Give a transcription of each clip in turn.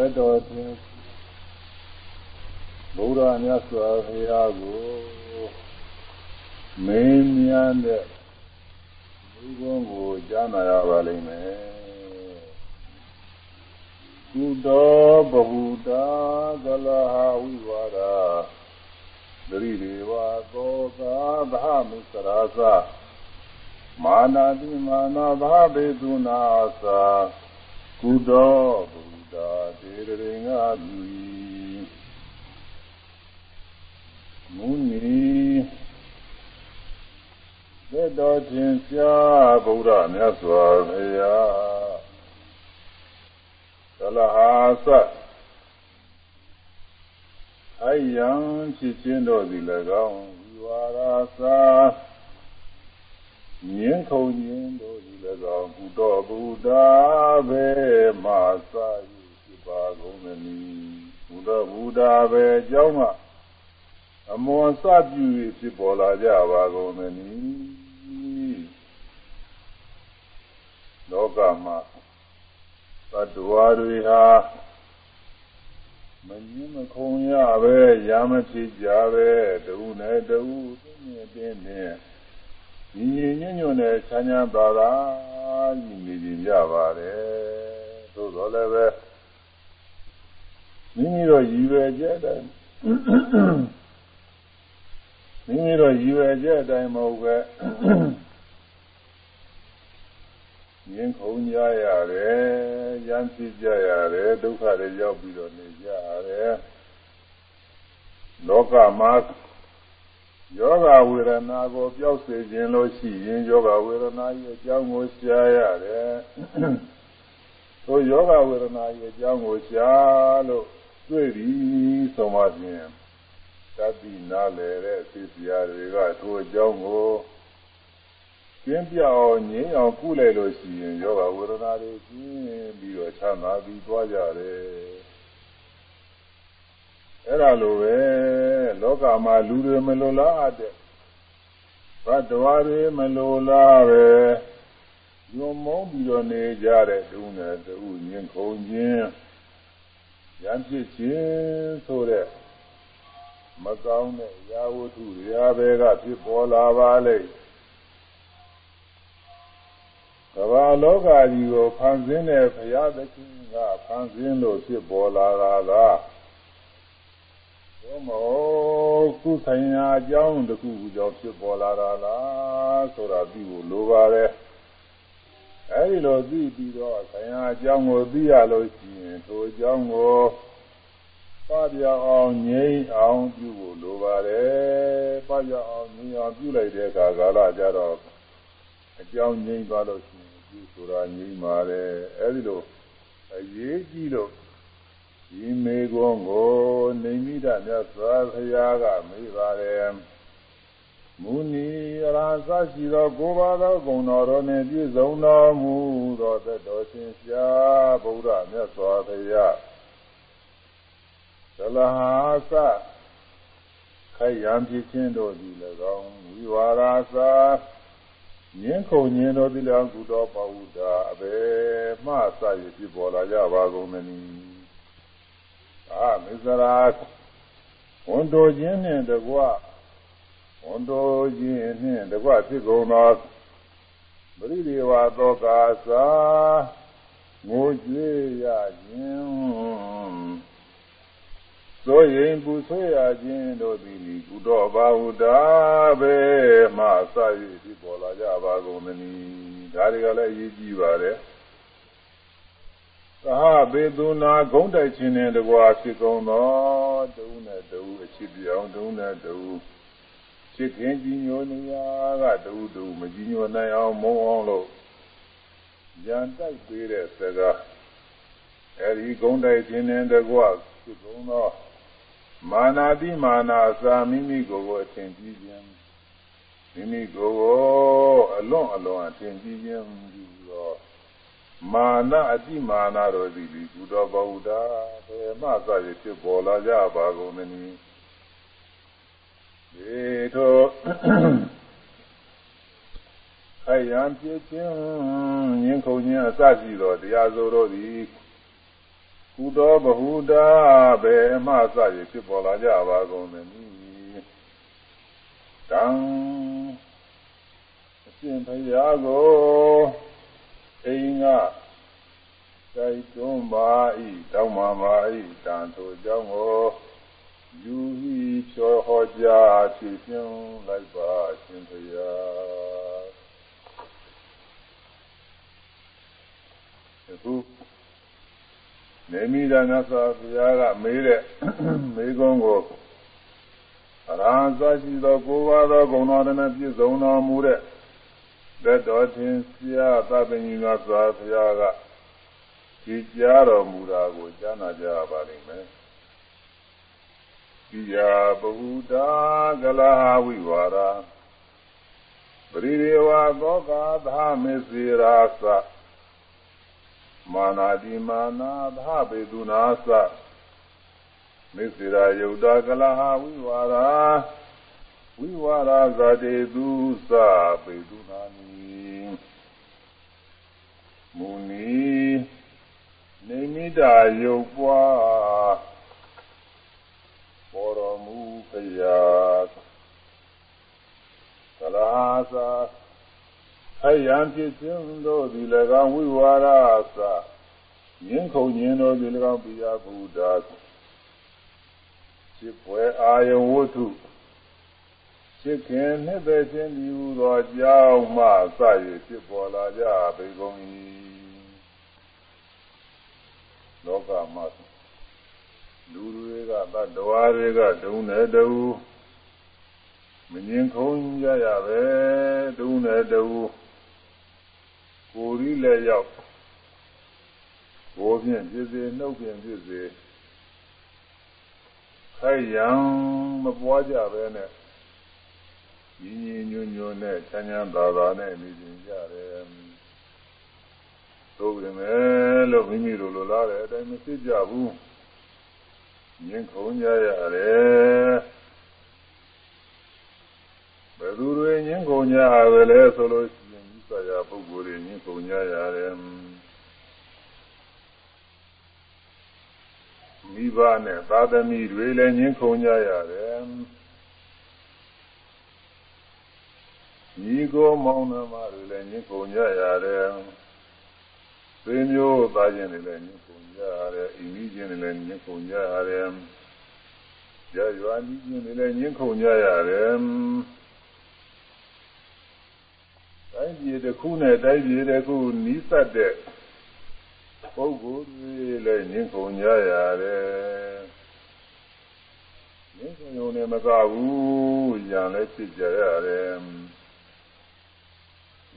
သက်တော်ခြင်းဘုရားမြတ်စွာဘုရားကိုမင်းမြတ်တဲ့ဒီကုန်းကိုကြားနာရပါလိမ့်မယ်ကုတောဘဝတာကလဟာဝိဝါဒသတိတွေဝါသောသာဗဟမိစရာသမာနာတိမာနာဘာဘေသူနာသာကုတောဘဝ တာတေရိငါပြုမုနီသက်တော်ချင်းရှားဗုဒ္ဓမြတ်စွာဘုရားသလဟာသအယံဖြစ်ခြင်းတို့သည်၎င်းဝိဝါရသာမြင်းခုံခြင်းတို့သည်၎င်းဘုဒ္ဓဘုဒ္ဓဘေမာသာယဖြစ် ပါကုန်သည်ဘုဒ္ဓဘုဒ္ဓဘေအကြောင်းမှာအမွန်စပြု၍ဖြစ်ပေါ်လာကြပါကုန်သည်လောကမှာသတ္တဝါတွေဟာမငင်းမခုံရပဲရာမဖြစ်ကြပဲတူနဲ့တူသိနေတင်းနဲ့ညီညီညွတ်ညွတ်နဲ့ချမ်းချမ်းသာသာညီနေကြကြပါတယ်သို့တော်လည်းပဲ မိမိတို့ရည်ရွယ်ချက်တိုင်းမိမိတို့ရည်ရွယ်ချက်တိုင်းမဟုတ်ပဲရင်ခုန်ကြရတယ်ရမ်းဖြစ်ကြရတယ်ဒုက္ခတွေရောက်ပြီးတော့နေကြရတယ်လောကမှာယောဂဝေဒနာကိုပျောက်စေခြင်းလို့ရှိရင်ယောဂဝေဒနာရဲ့အကြောင်းကိုရှားရတယ်သို့ယောဂဝေဒနာရဲ့အကြောင်းကိုရှားလို့ တွေ့ပြီးဆိုမှဖြင့်တတိနာလေတဲ့သိစရာတွေကထိုအကြောင်းကိုကျင်းပြအောင်ငြင်းအောင်ကုလိုက်လို့ရှိရင်ယောဂဝေဒနာတွေကျင်းပြီးတော့ချမ်းသာပြီးသွားကြတယ်အဲ့ဒါလိုပဲလောကမှာလူတွေမလိုလားအပ်တဲ့ဘတ်တော်တွေမလိုလားပဲညုံမုန်းပြီးတော့နေကြတဲ့တူနဲ့တူညင်ခုန်ခြင်း ရံဖြစ်ခြင်းဆိုတဲ့မကောင်းတဲ့ရာဝတ္ထုရာဘဲကဖြစ်ပေါ်လာပါလိမ့်ကဘာလောကကြီးကိုဖန်ဆင်းတဲ့ဘုရားသခင်ကဖန်ဆင်းလို့ဖြစ်ပေါ်လာတာလားဘုမောကုဆိုင်ရာအကြောင်းတစ်ခုကြောင့်ဖြစ်ပေါ်လာတာလားဆိုတာသိဖို့လိုပါတယ် အဲဒီလိုသိပြီးတော့ဆိုင်ရာအကြောင်းကိုသိရလို့ရှိရင်ထိုအကြောင်းကိုပပြအောင်ငြိမ်းအောင်ပြုဖို့လိုပါတယ်ပပြအောင်ငြိမ်းအောင်ပြုလိုက်တဲ့အခါကာလကြတော့အကြောင်းငြိမ်းသွားလို့ရှိရင်ပြုဆိုတာငြိမ်းပါတယ်အဲဒီလိုအရေးကြီးလို့ဒီမေကွန်ကိုနေမိတမြတ်စွာဘုရားကမေးပါတယ် မုနီအရာသရှိသောကိုးပါးသောဂုဏ်တော်တို့နှင့်ပြည့်စုံတော်မူသောတတ်တော်ရှင်ရှားဗုဒ္ဓမြတ်စွာဘုရားသလဟာသခိုက်ရန်ဖြစ်ခြင်းတို့သည်၎င်းဝိဝါရာသာငင်းခုန်ခြင်းတို့သည်၎င်းကုတော်ပဝုဒ္ဓအဘေမှစရဖြစ်ပေါ်လာကြပါကုန်မည်အာမစ္စရာဝန်တော်ခြင်းနှင့်တကွ ဝန်တော်ခြင်းနှင့်တကွဖြစ်ကုန်သောပရိဒီဝသောကာသာငိုကြွေးရခြင်းသို့ရင်ပူဆွေးရခြင်းတို့သည်ကုတော်ဘာဟုတာပဲမှစ၍ဖြစ်ပေါ်လာကြပါကုန်သနည်းဒါတွေကလည်းအရေးကြီးပါတယ်သဟဘေသူနာဂုံးတိုက်ခြင်းနဲ့တကွာဖြစ်ကုန်သောတုံးနဲ့တူအချစ်ပြောင်းတုံးနဲ့တူ ချစ်ခင်ကြီးညိုနေရကတူတူမကြီးညိုနိုင်အောင်မုန်းအောင်လို့ရန်တိုက်ပေးတဲ့စကားအဲဒီဂုံးတိုက်ခြင်းနဲ့တကွာဖြစ်ကုန်သောမာနာတိမာနာသာမိမိကိုယ်ကိုအထင်ကြီးခြင်းမိမိကိုယ်ကိုအလွန်အလွန်အထင်ကြီးခြင်းပြီးတော့မာနအတိမာနတို့သည်ဒီကုတော်ဘုဒ္ဓဘယ်မှစရဖြစ်ပေါ်လာကြပါကုန်သနည်းဒီ တော့ခိုင်ရန်ပြည့်ခြင်းငင်းခုန်ခြင်းအစရှိသောတရားစိုးတို့သည်ကုသောဘဟုတာဘယ်မှစရဖြစ်ပေါ်လာကြပါကုန်သနည်းတံအရှင်ဘုရားကိုအိမ်ကတိုက်တွန်းပါ၏တောင်းပါပါ၏တန်ထိုကြောင့်ကိုယူပြီးဖြောဟောကြား ဖြစ်ခြင်းလိုက်ပါရှင်ဘုရားအခုနေမိဒနာသာဘုရားကမေးတဲ့မေးခွန်းကိုအရဟံသရှိသောကိုးပါးသောဂုဏ်တော်နဲ့ပြည့်စုံတော်မူတဲ့သက်တော်ထင်ရှားသဗ္ဗညင်္ဂသာဘုရားကကြည်ကြားတော်မူတာကိုကြားနာကြပါလိမ့်မယ်။ ဒီယာဘုဒ္ဓကလဟဝိဝါဒပရိဒေဝသောကာသမေစေရာသမာနာတိမာနာသဗေဒုနာသမေစေရာယုတ်တာကလဟဝိဝါဒဝိဝါဒဇတေသူသပေဒုနာနိမုနီနေမိတာယုတ်ပွား ပေါ်တော်မူဖရာသလားသာအယံဖြစ်ခြင်းတို့ဒီ၎င်းဝိဝါရသာရင်းခုန်ခြင်းတို့ဒီ၎င်းပိယဗုဒ္ဓစစ်ပွဲအာယဝတ္ထုစစ်ခင်နှစ်သက်ခြင်းဒီဟူသောအကြောင်းမှစ၍ဖြစ်ပေါ်လာကြပေကုန်၏လောကမှာ လူတွေကတတ္တဝါတွေကဒုံနဲ့တူမငင်ခုံကြရပဲဒုံနဲ့တူကိုယ်ကြီးလည်းရောက်ကိုယ်ဖြင့်ဖြစ်စေနှုတ်ဖြင့်ဖြစ်စေခိုက်ရန်မပွားကြပဲနဲ့ညီညီညွတ်ညွတ်နဲ့ချမ်းချမ်းသာသာနဲ့နေကြကြတယ်သို့ပေမဲ့လို့မိမိတို့လိုလားတဲ့အတိုင်းမဖြစ်ကြဘူး ညင်ခုံကြရတယ်ဘယ်သူတွေညင်ခုံကြရပဲလဲဆိုလို့ရှိရင်ဒီစရာပုဂ္ဂိုလ်တွေညင်ခုံကြရတယ်မိဘနဲ့သာသမီတွေလည်းညင်ခုံကြရတယ်ညီကိုမောင်နှမတွေလည်းညင်ခုံကြရတယ် ဆွေမျိုးသားချင်းတွေလည်းညှဉ်းခုန်ကြရတယ်အိမ်ကြီးချင်းတွေလည်းညှဉ်းခုန်ကြရတယ်ကြရွာကြီးချင်းတွေလည်းညှဉ်းခုန်ကြရတယ်တိုင်းပြည်တစ်ခုနဲ့တိုင်းပြည်တစ်ခုနီးစပ်တဲ့ပုဂ္ဂိုလ်တွေလည်းညှဉ်းခုန်ကြရတယ်ညှဉ်းခုန်ုံနဲ့မကဘူးညာလည်းဖြစ်ကြရတယ်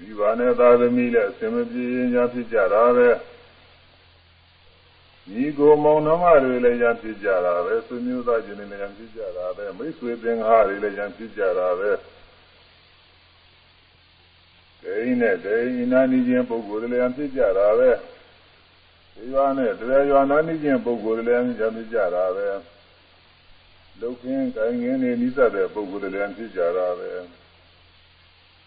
ဒီဘာနဲ့သာသမီလည်းအစင်မပြေညာဖြစ်ကြတာပဲညီကိုမောင်နှမတွေလည်းညာဖြစ်ကြတာပဲဆွေမျိုးသားချင်းတွေလည်းညာဖြစ်ကြတာပဲမိတ်ဆွေသင်္ဃာတွေလည်းညာဖြစ်ကြတာပဲဒိန်းနဲ့ဒိန်းနာနီချင်းပုဂ္ဂိုလ်တွေလည်းညာဖြစ်ကြတာပဲဒီရွာနဲ့တရားရွာနာနီချင်းပုဂ္ဂိုလ်တွေလည်းညာဖြစ်ကြတာပဲလုတ်ခင်းကိုင်းငင်းနေနိစ္စတဲ့ပုဂ္ဂိုလ်တွေလည်းဖြစ်ကြတာပဲ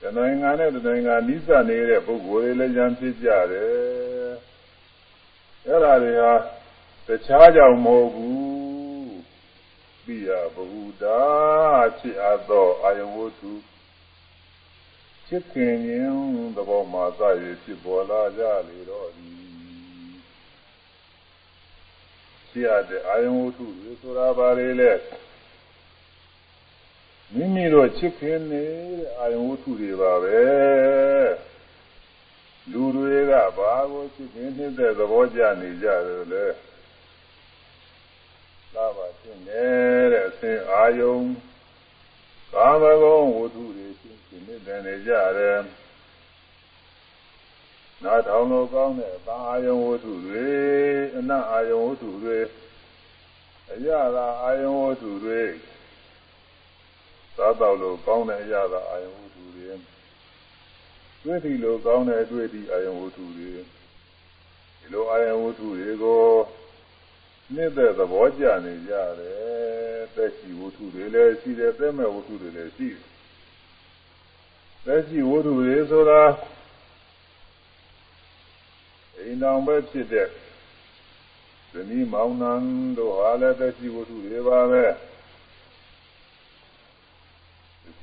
တနိုင်ငံနဲ့တနိုင်ငံနိစ္စနေတဲ့ပုဂ္ဂိုလ်တွေလည်းဉာဏ်ဖြစ်ကြတယ်အဲ့ဒါတွေဟာတခြားကြောင့်မဟုတ်ဘူးပိယဘဟုတာဖြစ်အပ်သောအာယဝတ္ထုချစ်ခင်ခြင်းသဘောမှာစရဖြစ်ပေါ်လာကြလေတော့ဒီဖြစ်အပ်တဲ့အာယဝတ္ထုတွေဆိုတာဘာလဲလဲ မိမိတို့ချစ်ခင်နေတဲ့အာယုံဝတ္ထုတွေပါပဲလူတွေကဘာကိုချစ်ခင်နေတဲ့သဘောကျနေကြတယ်လဲသာပါဖြစ်နေတဲ့အစဉ်အာယုံကာမဂုဏ်ဝတ္ထုတွေရှင်းရှင်းနေတဲ့နေကြတယ်နားထောင်လို့ကောင်းတဲ့ဘာအာယုံဝတ္ထုတွေအနတ်အာယုံဝတ္ထုတွေအရသာအာယုံဝတ္ထုတွေ သာတော့လို့ကောင်းတဲ့အရာသာအာယုံဝတ္ထုတွေတွေ့ပြီလို့ကောင်းတဲ့အတွေ့အထိအာယုံဝတ္ထုတွေဒီလိုအာယုံဝတ္ထုတွေကိုနှစ်သက်သဘောကျနေကြတယ်သက်ရှိဝတ္ထုတွေလည်းရှိတယ်သက်မဲ့ဝတ္ထုတွေလည်းရှိတယ်သက်ရှိဝတ္ထုတွေဆိုတာအိမ်တော်ပဲဖြစ်တဲ့သမီးမောင်နှံတို့ဟာလည်းသက်ရှိဝတ္ထုတွေပါပဲ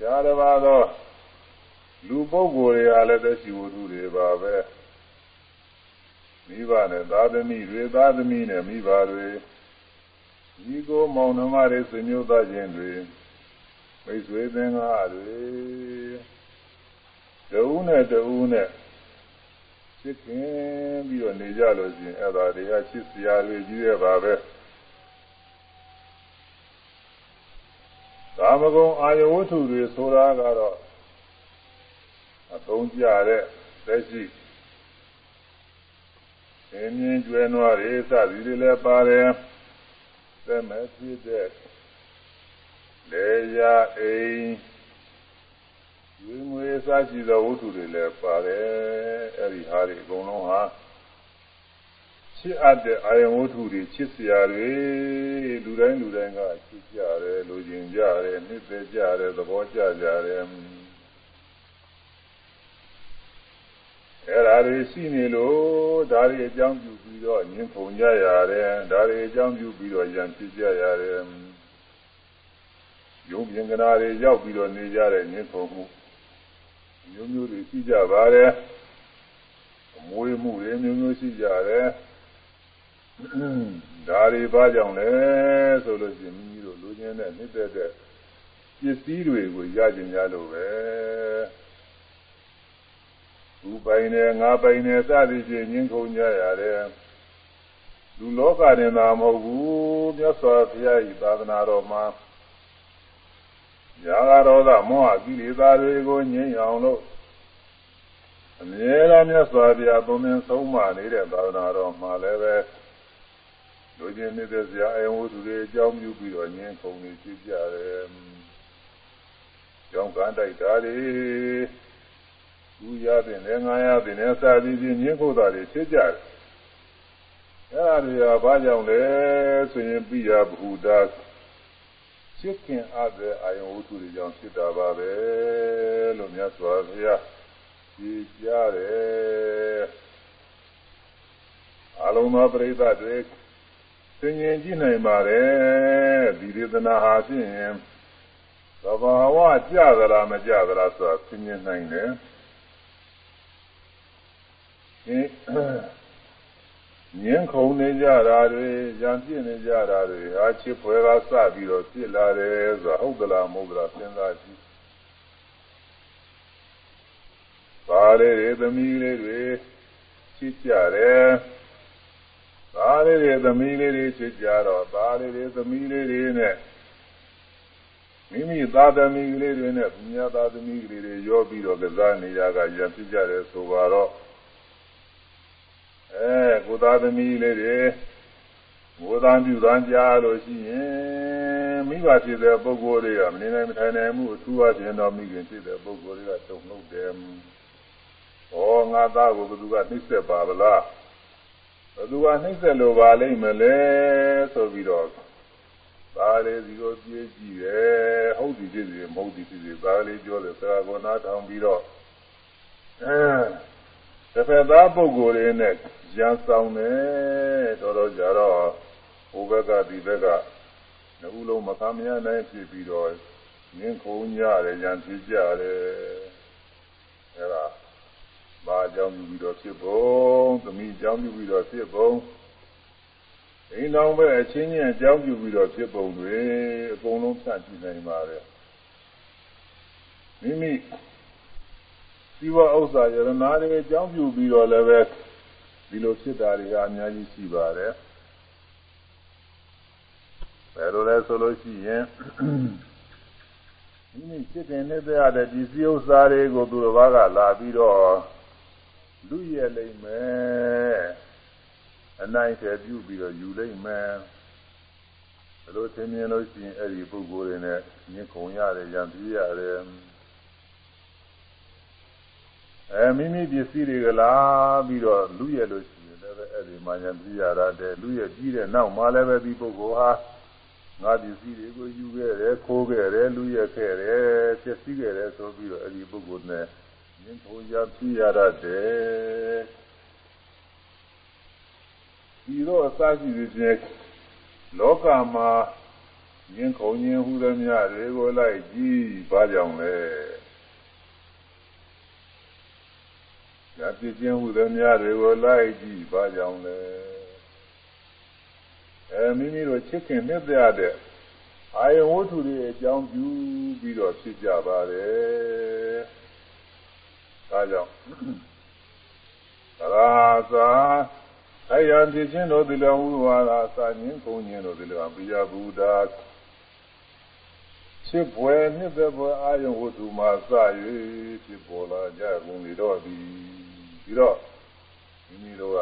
ရှားတစ်ပါးသောလူပုဂ္ဂိုလ်တွေဟာလည်းသက်ရှိဝတ္ထုတွေပါပဲမိဘနဲ့သာသမီတွေသာသမီနဲ့မိဘတွေဒီကိုမောင်နှမတွေဆွေမျိုးသားချင်းတွေမိတ်ဆွေသင်္ကားတွေတဦးနဲ့တဦးနဲ့ချစ်ခင်ပြီးတော့နေကြလို့ရှိရင်အဲ့ဒါတွေကချစ်စရာတွေကြီးရပါပဲ ကာမဂုဏ်အာယဝတ္ထုတွေဆိုတာကတော့အသုံးကျတဲ့သက်ရှိအင်းမြင်ကျွဲနွားတွေစသည်တွေလည်းပါတယ်သက်မဲ့ဖြစ်တဲ့လေယာအိမ်ဝိငွေစရှိသောဝတ္ထုတွေလည်းပါတယ်အဲ့ဒီဟာတွေအကုန်လုံးဟာ ချစ်အပ်တဲ့အာယဝတ္ထုတွေချစ်စရာတွေလူတိုင်းလူတိုင်းကချစ်ကြတယ်လူကျင်ကြတယ်နှစ်သက်ကြတယ်သဘောကျကြတယ်အဲ့ဒါတွေရှိနေလို့ဒါတွေအကြောင်းပြုပြီးတော့ညင်ခုန်ကြရတယ်ဒါတွေအကြောင်းပြုပြီးတော့ယံဖြစ်ကြရတယ်ယုံပြင်ကနာတွေရောက်ပြီးတော့နေကြတဲ့ညင်ခုန်မှုမျိုးမျိုးတွေရှိကြပါတယ်အမွေးမှုတွေမျိုးမျိုးရှိကြတယ် ဒါတွေဘာကြောင့်လဲဆိုလို့ရှိရင်မိမိတို့လူချင်းတဲ့နှစ်သက်တဲ့ပစ္စည်းတွေကိုရကြင်ကြလို့ပဲသူပိုင်နေငါပိုင်နေစသည်ဖြင့်ညှင်းခုန်ကြရတယ်လူလောကတင်သာမဟုတ်ဘူးမြတ်စွာဘုရားဤသာသနာတော်မှာရာဂရောဓမောဟကိလေသာတွေကိုငြိမ်းအောင်လို့အမြဲတမ်းမြတ်စွာဘုရားသုံးသင်ဆုံးမနေတဲ့သာသနာတော်မှာလည်းပဲ လူချင်းနေတဲ့ဆရာအယဝတ္ထုတွေအကြောင်းပြုပြီးတော့ငြင်းခုန်နေကြကြတယ်။ကြောင်းကန်းတိုက်တာတွေသူရတဲ့လည်းငါရတဲ့လည်းစာပြီးပြီးငြင်းခုန်တာတွေဖြစ်ကြတယ်။အဲဒါတွေကဘာကြောင့်လဲဆိုရင်ပြရဘုဒ္ဓချစ်ခင်အပ်တဲ့အာယဝတ္ထုတွေကြောင့်ဖြစ်တာပါပဲလို့မြတ်စွာဘုရားကြည်ကြတယ်အလုံးသောပရိသတ်တွေ သင်ញင်ကြည့်နိုင်ပါတယ်ဒီဒေသနာဟာဖြင့်သဘာဝကြသလားမကြသလားဆိုတာသင်ញင်နိုင်တယ်ငင်းခုန်နေကြတာတွေရံပြည့်နေကြတာတွေဟာချစ်ဖွယ်ကစပြီးတော့ပြစ်လာတယ်ဆိုတာဟုတ်သလားမဟုတ်သလားစဉ်းစားကြည့်ပါလေတွေသမီးလေးတွေချစ်ကြတယ် သားလေးတွေသမီးလေးတွေချစ်ကြတော့သားလေးတွေသမီးလေးတွေနဲ့မိမိသားသမီးလေးတွေနဲ့မြတ်သားသမီးလေးတွေရောပြီးတော့ကစားနေကြကရံဖြစ်ကြတယ်ဆိုတော့အဲကိုသားသမီးလေးတွေဘုရားပြုသားကြားလို့ရှိရင်မိဘဖြစ်တဲ့ပုဂ္ဂိုလ်တွေကမနေနိုင်မထိုင်နိုင်မှုအထူးအချင်းတော်မိခင်ဖြစ်တဲ့ပုဂ္ဂိုလ်တွေကတုံ့နှုတ်တယ်။ဩငါသားကိုဘယ်သူကနှိမ့်ဆက်ပါဗလား။ ဘယ်သူကနှိမ့်ဆက်လို့ပါလိမ့်မလဲဆိုပြီးတော့သားလေးစီကိုပြေးကြည့်တယ်။ဟုတ်ဒီဖြစ်စီမဟုတ်ဒီဖြစ်စီသားလေးပြောတယ်စကားကိုနားထောင်ပြီးတော့အဲတစ်ဖက်သားပုဂ္ဂိုလ်တွေနဲ့ရန်ဆောင်တယ်တော်တော်ကြတော့ဟိုဘက်ကဒီဘက်ကနှစ်ဦးလုံးမကမရနိုင်ဖြစ်ပြီးတော့ငင်းခုံကြတယ်ရန်ဖြစ်ကြတယ်အဲဒါ ဘာကြောင့်ပြီးတော့ဖြစ်ပုံသမီးကြောင့်ပြီးတော့ဖြစ်ပုံအိမ်တော်ပဲအချင်းချင်းအကြောင်းပြုပြီးတော့ဖြစ်ပုံတွေအကုန်လုံးဖြတ်ကြည့်နိုင်ပါတယ်မိမိဒီဝဥစ္စာယရနာတွေအကြောင်းပြုပြီးတော့လည်းပဲဒီလိုဖြစ်တာတွေကအများကြီးရှိပါတယ်ဘယ်လိုလဲဆိုလို့ရှိရင်မိမိဖြစ်တဲ့နေတဲ့တဲ့ဒီစည်းဥစ္စာတွေကိုသူတော်ဘာကလာပြီးတော့ လူရဲ့လိမ့်မယ်အနိုင်ထဲပြုပြီးတော့ယူလိမ့်မယ်ဘယ်လိုသင်မြင်လို့ရှိရင်အဲ့ဒီပုဂ္ဂိုလ်တွေနဲ့ညင်ခုံရတယ်ရံပြည့်ရတယ်အဲမိမိပစ္စည်းတွေကလာပြီးတော့လူရဲ့လို့ရှိရင်လည်းအဲ့ဒီမှညာပြည့်ရတာတဲ့လူရဲ့ကြီးတဲ့နောက်မှလည်းပဲဒီပုဂ္ဂိုလ်ဟာငါပစ္စည်းတွေကိုယူခဲ့တယ်ခိုးခဲ့တယ်လူရဲ့ခဲ့တယ်ပစ္စည်းခဲ့တယ်ဆိုပြီးတော့အဲ့ဒီပုဂ္ဂိုလ်နဲ့ မြင်ဖို့ရပြည့်ရတဲ့ဒီဤသို့အစရှိသည်ဖြင့်လောကမှာယင်းခုံခြင်းဟူသည်များတွေကိုလိုက်ကြည့်ဘာကြောင့်လဲ။ဒါပြည့်ခြင်းဟူသည်များတွေကိုလိုက်ကြည့်ဘာကြောင့်လဲ။အဲမိမိတို့ချစ်ခင်နှစ်သက်တဲ့အာယဝတ္ထုတွေအကြောင်းပြုပြီးတော့ဖြစ်ကြပါတယ်။ ဒါကြောင့်သရာသာအယံဖြစ်ခြင်းတို့ဒီလိုဝါရာစာညင်းကုန်ခြင်းတို့ဒီလိုပိယဗုဒ္ဓချစ်ပွဲနှစ်သက်ပွဲအာယုဝတ္ထုမှာစ၍ဖြစ်ပေါ်လာကြကုန်လေတော့သည်ပြီးတော့မိမိတို့က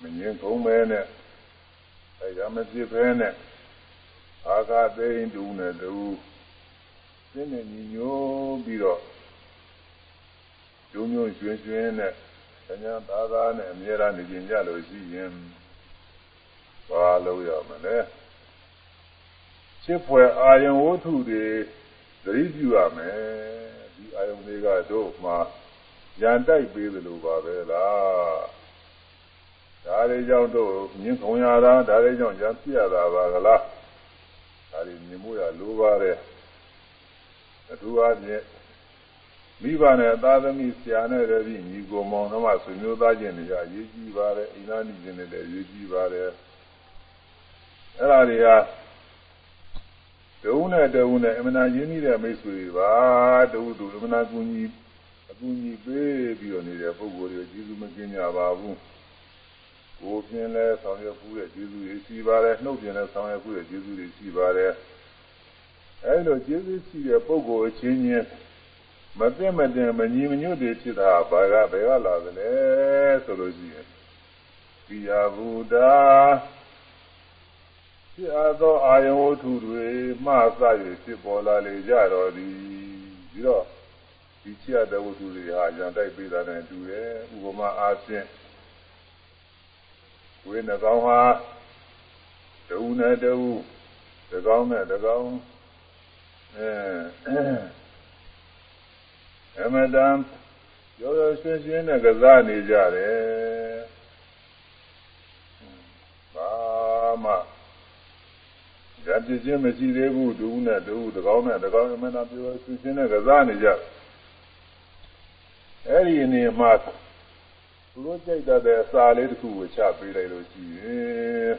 မငင်းကုန်မဲနဲ့အဲရမဖြစ်ပဲနဲ့အာဃာသိမ့်တူနဲ့တူ သင်နဲ့ညီညွတ်ပြီးတော့ကျုံညွန့်ရွှင်ရွှင်နဲ့ဆညာသာသာနဲ့အမြဲတမ်းနေကြကြလို့ရှိရင်ဘာလို့ရမလဲချစ်ဖွယ်အာယုံဝတ္ထုတွေသတိပြုရမယ်ဒီအာယုံတွေကတို့မှရန်တိုက်ပေးသလိုပါပဲလားဒါတွေကြောင့်တို့မြင်ခုံရတာဒါတွေကြောင့်ရန်ပြရတာပါကလားဒါတွေမြင်မှုရလိုပါတယ် အထူးအားဖြင့်မိဘနဲ့သာသမီဆရာနဲ့တည်းညီကိုမောင်နှမဆွေမျိုးသားချင်းတွေအရေးကြီးပါတယ်အိမ်သားညီချင်းတွေလည်းအရေးကြီးပါတယ်အဲ့ဒါတွေကဒုနဲ့တဝုနဲ့အမနာရင်းနှီးတဲ့မိတ်ဆွေတွေပါဒုတူအမနာကူညီအကူညီပေးပြီးတော့နေတဲ့ပုဂ္ဂိုလ်တွေကျေးဇူးမကင်းကြပါဘူးကိုယ်ပြင်းလဲဆောင်ရွက်မှုတဲ့ကျေးဇူးတွေရှိပါတယ်နှုတ်ပြင်းလဲဆောင်ရွက်မှုတဲ့ကျေးဇူးတွေရှိပါတယ် အဲလိုကျေးဇူးရှိတဲ့ပုဂ္ဂိုလ်အချင်းချင်းမသိမတင်မညီမညွတ်တွေဖြစ်တာဘာကဘယ်ကလာသလဲဆိုလို့ရှိရင်ပိယဗုဒ္ဓဖြစ်အပ်သောအာယဝတ္ထုတွေမှစ၍ဖြစ်ပေါ်လာလေကြတော်သည်ပြီးတော့ဒီချရတဲ့ဝတ္ထုတွေဟာရန်တိုက်ပေးတာနဲ့တူတယ်ဥပမာအားဖြင့်ဝိနကောင်းဟာတဝုနဲ့တဝုတကောင်းနဲ့တကောင်း အဲအမတန်ရောရောရွှင်ရွှင်နဲ့ကစားနေကြတယ်ဘာမှကြပြည့်ချင်းမရှိသေးဘူးဒုနဲ့ဒုတကောင်းနဲ့တကောင်းအမတန်ပြောရွှင်ရွှင်နဲ့ကစားနေကြအဲ့ဒီအနေမှာသူတို့ကြိုက်တဲ့အစာလေးတစ်ခုကိုချပေးလိုက်လို့ရှိရင်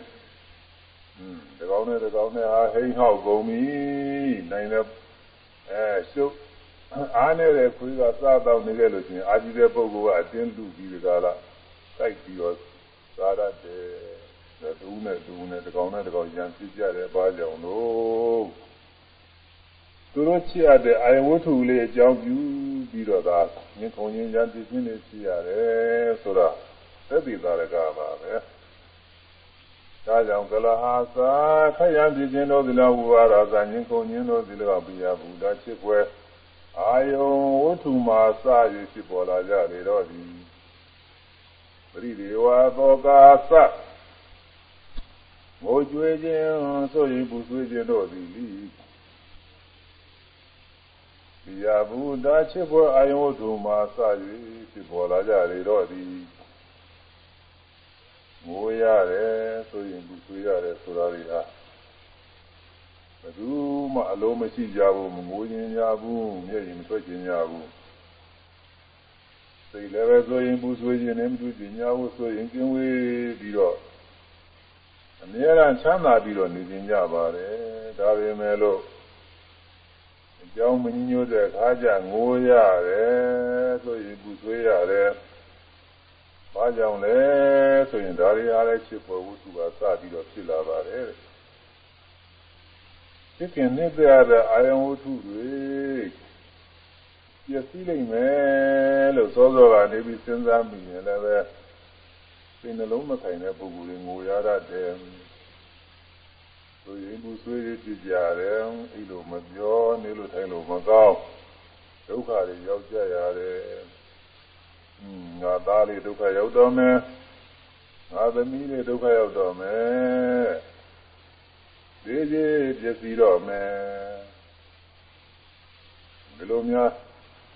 อืมတကောင်းနဲ့တကောင်းနဲ့ဟာဟိန်းဟောက်ကုန်ပြီနိုင်တဲ့အဲရှုပ်အားနေတဲ့ခွေးကစားတော့နေခဲ့လို့ရှိရင်အာကြီးတဲ့ပုဂ္ဂိုလ်ကအတင်းလူပြီးကြလားတိုက်ပြီးတော့စားရတဲ့ဒူးနဲ့ဒူးနဲ့တကောင်နဲ့တကောင်ရံပြကြတယ်ဘာကြောင့်လို့သူတို့ချစ်ရတဲ့အာယဝတ္ထုလေးအကြောင်းပြုပြီးတော့သာမြင်ခုံရင်ရံပြခြင်းလေးရှိရတယ်ဆိုတော့သက်သေသာရကပါပဲ ဒါကြောင့်ကလဟာသာခရံပြခြင်းတို့ဒီလိုဝါရသာမြင်ခုံခြင်းတို့ဒီလိုပြရဘူးဒါချစ်ွယ်အာယုံဝတ္ထုမှာစ၍ဖြစ်ပေါ်လာကြလေတော့သည်ပရိဒေဝသောကာသငိုကြွေးခြင်းဆိုရင်ပူဆွေးခြင်းတို့သည်လိဒီယဘုဒ္ဓချစ်ပေါ်အာယုံဝတ္ထုမှာစ၍ဖြစ်ပေါ်လာကြလေတော့သည် ငိုရတယ်ဆိုရင်ပူဆွေးရတယ်ဆိုတာတွေဟာဘယ်သူမှအလုံးမရှိကြဘူးမငိုရင်ကြဘူးမျက်ရည်မထွက်ခြင်းကြဘူးစိတ်လည်းပဲဆိုရင်ပူဆွေးခြင်းနဲ့မတွေ့ခြင်းညာဘူးဆိုရင်ကျင်းဝေးပြီးတော့အမြဲတမ်းချမ်းသာပြီးတော့နေခြင်းကြပါတယ်ဒါပေမဲ့လို့အကြောင်းမညညို့တဲ့ခါကျငိုရတယ်ဆိုရင်ပူဆွေးရတယ် ဘာကြောင့်လဲဆိုရင်ဒါတွေအားလည်းချစ်ဖို့ဝတ္ထုကစပြီးတော့ဖြစ်လာပါတယ်ဖြစ်ခင်နေတဲ့တဲ့အာယုံဝတ္ထုတွေပြည့်စည်နိုင်မယ်လို့သောသောကနေပြီးစဉ်းစားမိရင်လည်းပဲစိတ်နှလုံးမထိုင်တဲ့ပုဂ္ဂိုလ်တွေငိုရတတ်တယ်ဆိုရင်ဘူးဆွေးရဖြစ်ကြတယ်အဲ့လိုမပြောနေလို့ထိုင်လို့မကောင်းဒုက္ခတွေရောက်ကြရတယ် ငါသားလေးဒုက္ခရောက်တော်မယ်ငါသမီးလေးဒုက္ခရောက်တော်မယ်ဒီကြီးပျက်စီးတော်မယ်ဒီလိုများ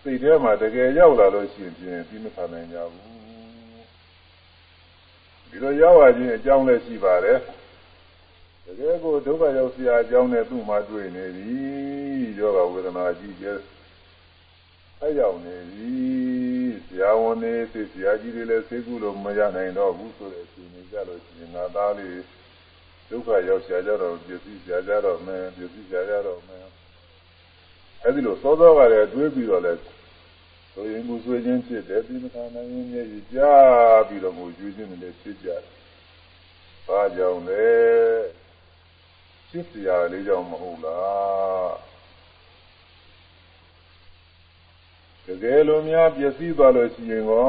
စိတ်ထဲမှာတကယ်ရောက်လာလို့ရှိရင်ပြီးမဆန်နိုင်ကြဘူးဒီလိုရောက်လာခြင်းအကြောင်းလည်းရှိပါတယ်တကယ်ကိုဒုက္ခရောက်စရာအကြောင်းနဲ့သူ့မှာတွေ့နေပြီယောဂဝေဒနာကြီးကျအဲရောက်နေပြီ ဆရာဝန်တွေသိဆရာကြီးတွေလည်းသိကုလို့မရနိုင်တော့ဘူးဆိုတဲ့အချိန်ကြီးကြလို့ရှိရင်ငါသားလေးဒုက္ခရောက်ရှာကြတော့ပြည့်စည်ရှာကြတော့မယ်ပြည့်စည်ရှာကြတော့မယ်အဲ့ဒီလိုသောသောကလည်းတွေးပြီးတော့လဲဆိုရင်ကိုဆွေးချင်းဖြစ်တယ်ဒီမခါနိုင်ရင်မျက်ရည်ကြားပြီးတော့ကိုကျွေးခြင်းနဲ့ဖြစ်ကြတယ်။ဘာကြောင့်လဲဖြစ်စရာလေးကြောင့်မဟုတ်လား။ တကယ်လို့များပျက်စီးသွားလို့ရှိရင်ကော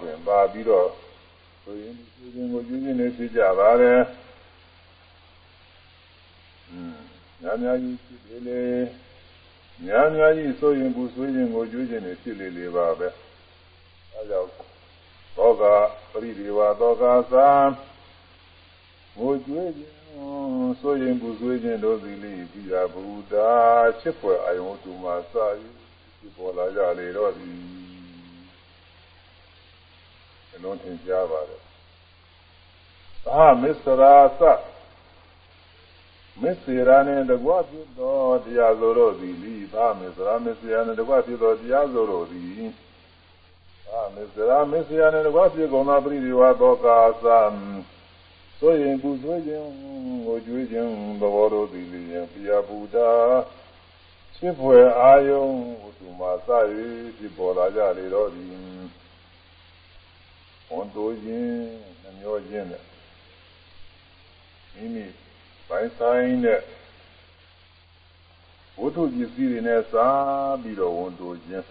ဆိုရင်ပါပြီးတော့ဆိုရင်ကျွေးခြင်းကိုကျွေးခြင်းနဲ့ဖြစ်ကြပါတယ်။อืมများများကြီးဖြစ်လေလေများများကြီးဆိုရင်ဘူးဆိုရင်ကိုကျွေးခြင်းနဲ့ဖြစ်လေလေပါပဲအဲကြောင့်သောကပရိဒေဝသောကသာကိုကျွေးခြင်းဆိုရင်ဘူးဆိုခြင်းတို့သည်လိပိယဗုဒ္ဓချစ်ဖွယ်အယုံတူမှာစာယူဒီ ပေါ်လာကြလေတော့ဒီအလုံးထင်ရှားပါတယ်သာမစ္စရာသမစ္စေရာနှင့်တကွဖြစ်သောတရားစိုးတို့သည်လိသာမစ္စေရာမစ္စေရာနှင့်တကွဖြစ်သောတရားစိုးတို့သည်သာမစ္စေရာမစ္စေရာနှင့်တကွဖြစ်ကုန်သောပရိဒီဝသောကာသံဆိုရင်ကုသွေးခြင်းကိုကျွေးခြင်းသဘောတို့သည်လျင်ပြာပူတာ ချစ်ဖွယ်အာယုံဝတ္ထုမှာစ၍ဖြစ်ပေါ်လာကြလေတော့သည်ဝန်တိုးခြင်းနှမျောခြင်းနဲ့မိမိပိုင်းဆိုင်တဲ့ဝတ္ထုပစ္စည်းတွေနဲ့စားပြီးတော့ဝန်တိုခြင်း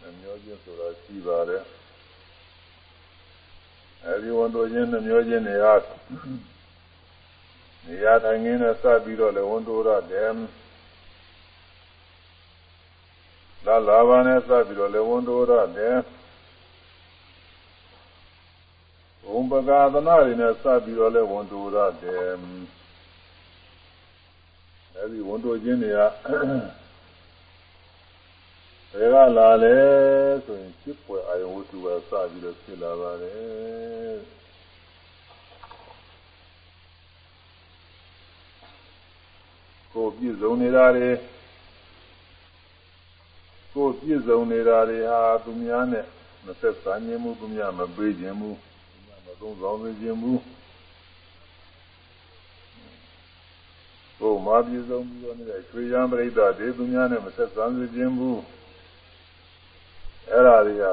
နှမျောခြင်းဆိုတာရှိပါတယ်အဲဒီဝန်တိုခြင်းနှမျောခြင်းတွေဟာနေရာထိုင်ခင်းနဲ့စပြီးတော့လည်းဝန်တိုရတယ် လာလာပါနဲ့စပြီးတော့လည်းဝန်တိုရတယ်ဘုံပကာသနာတွေနဲ့စပြီးတော့လဲဝန်တိုရတယ်အဲဒီဝန်တိုခြင်းတွေကဘယ်ကလာလဲဆိုရင်ချစ်ပွယ်အာယဝတ္ထုကစပြီးတော့ဖြစ်လာပါတယ်ကိုပြည့်စုံနေတာတွေ ကိုပြည့်စုံနေတာတွေဟာသူများနဲ့မဆက်ဆံခြင်းမှုသူများမပေးခြင်းမှုသုံးဆောင်နေခြင်းမူဘုမာပြည့်စုံပြီးတော့နေတဲ့ချွေရန်ပရိသတ်ဒေသူများနဲ့မဆက်ဆံစေခြင်းမူအဲ့ဒါတွေက